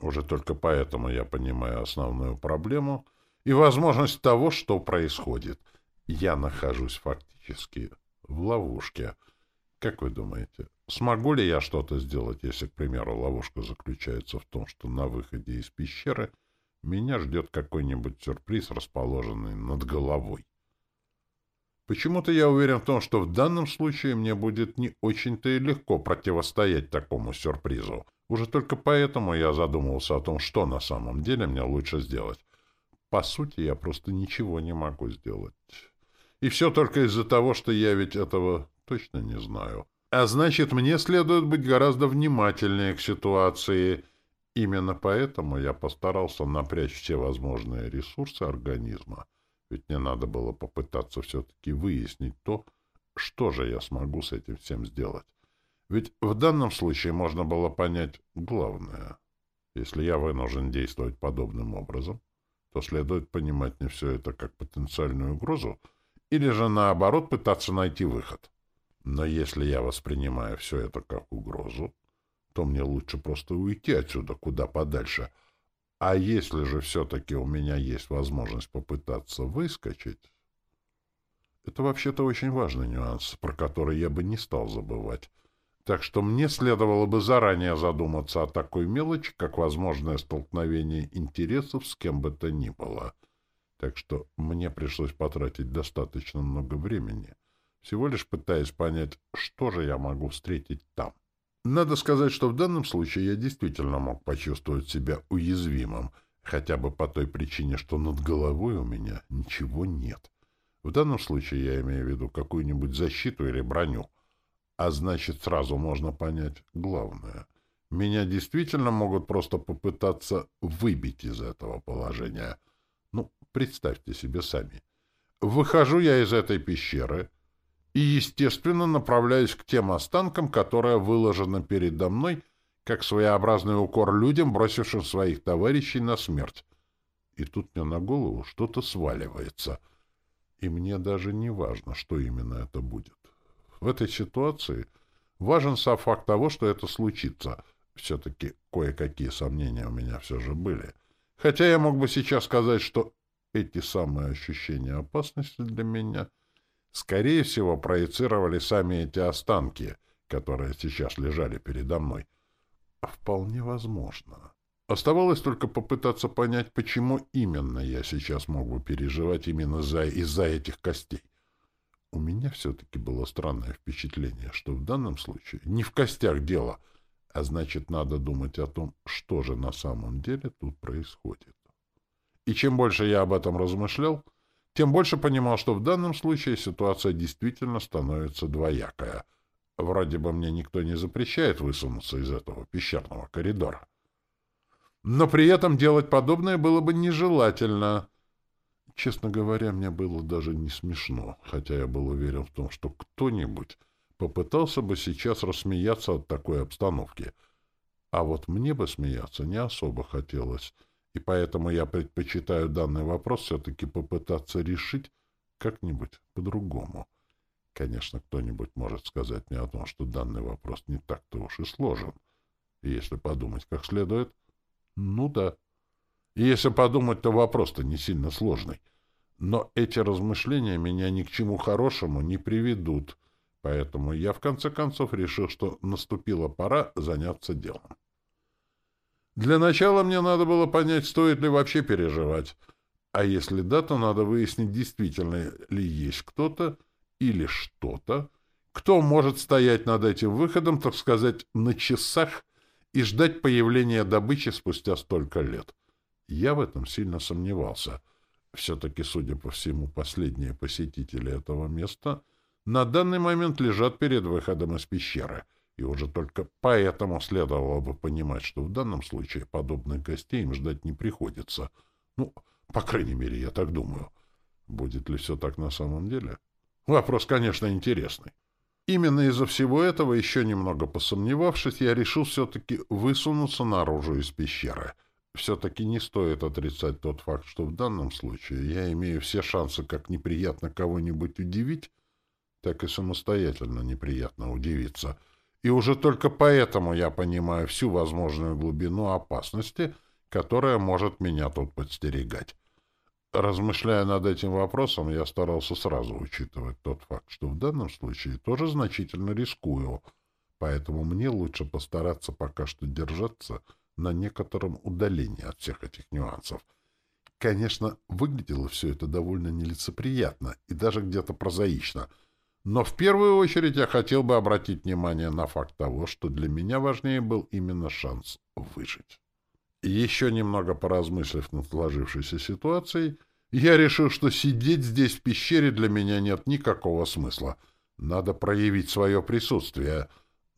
S1: Уже только поэтому я понимаю основную проблему и возможность того, что происходит. Я нахожусь фактически в ловушке. Как вы думаете, смогу ли я что-то сделать, если, к примеру, ловушка заключается в том, что на выходе из пещеры меня ждет какой-нибудь сюрприз, расположенный над головой? Почему-то я уверен в том, что в данном случае мне будет не очень-то и легко противостоять такому сюрпризу. Уже только поэтому я задумывался о том, что на самом деле мне лучше сделать. По сути, я просто ничего не могу сделать. И все только из-за того, что я ведь этого точно не знаю. А значит, мне следует быть гораздо внимательнее к ситуации. Именно поэтому я постарался напрячь все возможные ресурсы организма — ведь мне надо было попытаться все-таки выяснить то, что же я смогу с этим всем сделать. Ведь в данном случае можно было понять главное. Если я вынужден действовать подобным образом, то следует понимать не все это как потенциальную угрозу, или же наоборот пытаться найти выход. Но если я воспринимаю все это как угрозу, то мне лучше просто уйти отсюда куда подальше — а если же все-таки у меня есть возможность попытаться выскочить, это вообще-то очень важный нюанс, про который я бы не стал забывать. Так что мне следовало бы заранее задуматься о такой мелочи, как возможное столкновение интересов с кем бы то ни было. Так что мне пришлось потратить достаточно много времени, всего лишь пытаясь понять, что же я могу встретить там. Надо сказать, что в данном случае я действительно мог почувствовать себя уязвимым, хотя бы по той причине, что над головой у меня ничего нет. В данном случае я имею в виду какую-нибудь защиту или броню. А значит, сразу можно понять главное. Меня действительно могут просто попытаться выбить из этого положения. Ну, представьте себе сами. Выхожу я из этой пещеры — и, естественно, направляюсь к тем останкам, которые выложены передо мной, как своеобразный укор людям, бросившим своих товарищей на смерть. И тут мне на голову что-то сваливается, и мне даже не важно, что именно это будет. В этой ситуации важен сам факт того, что это случится. Все-таки кое-какие сомнения у меня все же были. Хотя я мог бы сейчас сказать, что эти самые ощущения опасности для меня — Скорее всего, проецировали сами эти останки, которые сейчас лежали передо мной. Вполне возможно. Оставалось только попытаться понять, почему именно я сейчас мог бы переживать именно из-за этих костей. У меня все-таки было странное впечатление, что в данном случае не в костях дело, а значит, надо думать о том, что же на самом деле тут происходит. И чем больше я об этом размышлял, тем больше понимал, что в данном случае ситуация действительно становится двоякая. Вроде бы мне никто не запрещает высунуться из этого пещерного коридора. Но при этом делать подобное было бы нежелательно. Честно говоря, мне было даже не смешно, хотя я был уверен в том, что кто-нибудь попытался бы сейчас рассмеяться от такой обстановки. А вот мне бы смеяться не особо хотелось, и поэтому я предпочитаю данный вопрос все-таки попытаться решить как-нибудь по-другому. Конечно, кто-нибудь может сказать мне о том, что данный вопрос не так-то уж и сложен. И если подумать как следует, ну да. И если подумать, то вопрос-то не сильно сложный. Но эти размышления меня ни к чему хорошему не приведут, поэтому я в конце концов решил, что наступила пора заняться делом. Для начала мне надо было понять, стоит ли вообще переживать. А если да, то надо выяснить, действительно ли есть кто-то или что-то, кто может стоять над этим выходом, так сказать, на часах и ждать появления добычи спустя столько лет. Я в этом сильно сомневался. Все-таки, судя по всему, последние посетители этого места на данный момент лежат перед выходом из пещеры, и уже только поэтому следовало бы понимать, что в данном случае подобных гостей им ждать не приходится. Ну, по крайней мере, я так думаю. Будет ли все так на самом деле? Вопрос, конечно, интересный. Именно из-за всего этого, еще немного посомневавшись, я решил все-таки высунуться наружу из пещеры. Все-таки не стоит отрицать тот факт, что в данном случае я имею все шансы как неприятно кого-нибудь удивить, так и самостоятельно неприятно удивиться. И уже только поэтому я понимаю всю возможную глубину опасности, которая может меня тут подстерегать. Размышляя над этим вопросом, я старался сразу учитывать тот факт, что в данном случае тоже значительно рискую, поэтому мне лучше постараться пока что держаться на некотором удалении от всех этих нюансов. Конечно, выглядело все это довольно нелицеприятно и даже где-то прозаично, но в первую очередь я хотел бы обратить внимание на факт того, что для меня важнее был именно шанс выжить. Еще немного поразмыслив над сложившейся ситуацией, я решил, что сидеть здесь в пещере для меня нет никакого смысла. Надо проявить свое присутствие.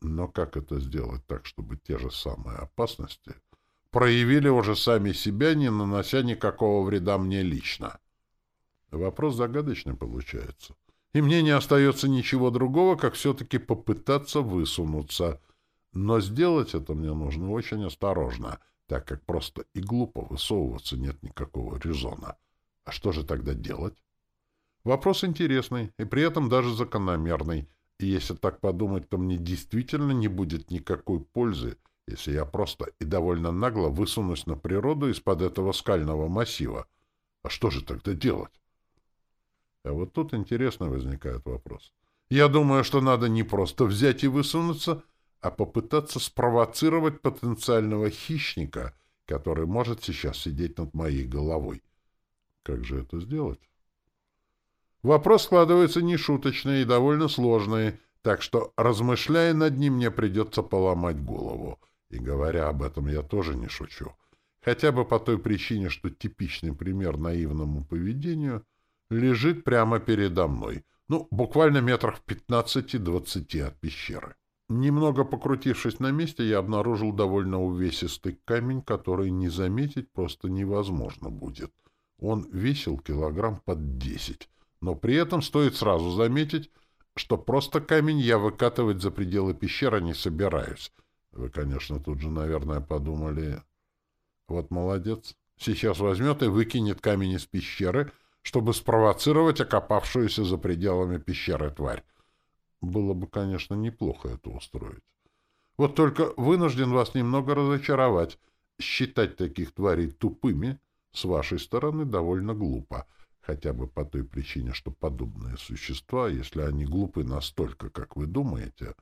S1: Но как это сделать так, чтобы те же самые опасности проявили уже сами себя, не нанося никакого вреда мне лично? Вопрос загадочный получается. И мне не остается ничего другого, как все-таки попытаться высунуться. Но сделать это мне нужно очень осторожно — так как просто и глупо высовываться нет никакого резона. А что же тогда делать? Вопрос интересный и при этом даже закономерный. И если так подумать, то мне действительно не будет никакой пользы, если я просто и довольно нагло высунусь на природу из-под этого скального массива. А что же тогда делать? А вот тут интересно возникает вопрос. Я думаю, что надо не просто взять и высунуться, а попытаться спровоцировать потенциального хищника, который может сейчас сидеть над моей головой. Как же это сделать? Вопрос складывается нешуточный и довольно сложный, так что, размышляя над ним, мне придется поломать голову. И говоря об этом, я тоже не шучу. Хотя бы по той причине, что типичный пример наивному поведению лежит прямо передо мной. Ну, буквально метрах в 15-20 от пещеры. Немного покрутившись на месте, я обнаружил довольно увесистый камень, который не заметить просто невозможно будет. Он весил килограмм под десять. Но при этом стоит сразу заметить, что просто камень я выкатывать за пределы пещеры не собираюсь. Вы, конечно, тут же, наверное, подумали... Вот молодец. Сейчас возьмет и выкинет камень из пещеры, чтобы спровоцировать окопавшуюся за пределами пещеры тварь. Было бы, конечно, неплохо это устроить. Вот только вынужден вас немного разочаровать. Считать таких тварей тупыми с вашей стороны довольно глупо, хотя бы по той причине, что подобные существа, если они глупы настолько, как вы думаете,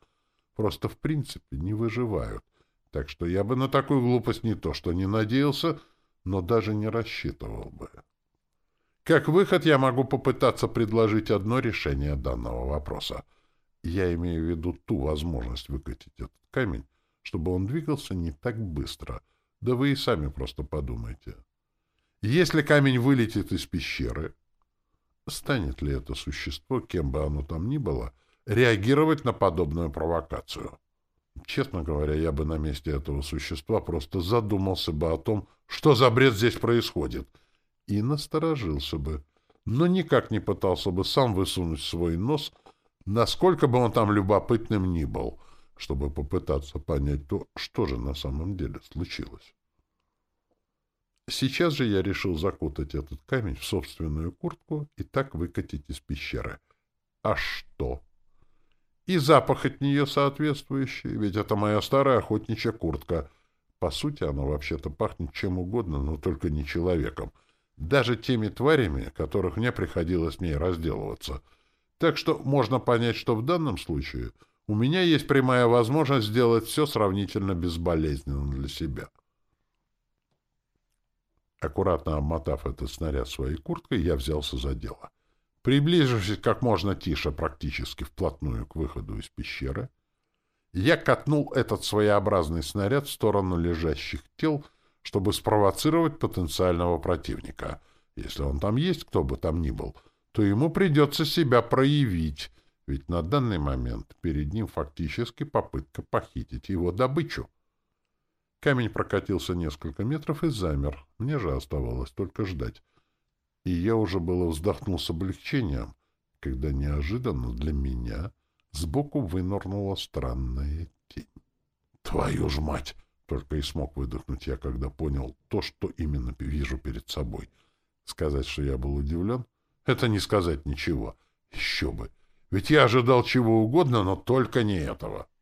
S1: просто в принципе не выживают. Так что я бы на такую глупость не то что не надеялся, но даже не рассчитывал бы. Как выход я могу попытаться предложить одно решение данного вопроса — я имею в виду ту возможность выкатить этот камень, чтобы он двигался не так быстро. Да вы и сами просто подумайте. Если камень вылетит из пещеры, станет ли это существо, кем бы оно там ни было, реагировать на подобную провокацию? Честно говоря, я бы на месте этого существа просто задумался бы о том, что за бред здесь происходит, и насторожился бы, но никак не пытался бы сам высунуть свой нос насколько бы он там любопытным ни был, чтобы попытаться понять то, что же на самом деле случилось. Сейчас же я решил закутать этот камень в собственную куртку и так выкатить из пещеры. А что? И запах от нее соответствующий, ведь это моя старая охотничья куртка. По сути, она вообще-то пахнет чем угодно, но только не человеком. Даже теми тварями, которых мне приходилось в ней разделываться. Так что можно понять, что в данном случае у меня есть прямая возможность сделать все сравнительно безболезненно для себя. Аккуратно обмотав этот снаряд своей курткой, я взялся за дело. Приближившись как можно тише, практически вплотную к выходу из пещеры, я катнул этот своеобразный снаряд в сторону лежащих тел, чтобы спровоцировать потенциального противника. Если он там есть, кто бы там ни был, то ему придется себя проявить, ведь на данный момент перед ним фактически попытка похитить его добычу. Камень прокатился несколько метров и замер. Мне же оставалось только ждать. И я уже было вздохнул с облегчением, когда неожиданно для меня сбоку вынырнула странная тень. «Твою ж мать!» — только и смог выдохнуть я, когда понял то, что именно вижу перед собой. Сказать, что я был удивлен, — это не сказать ничего. Еще бы! Ведь я ожидал чего угодно, но только не этого.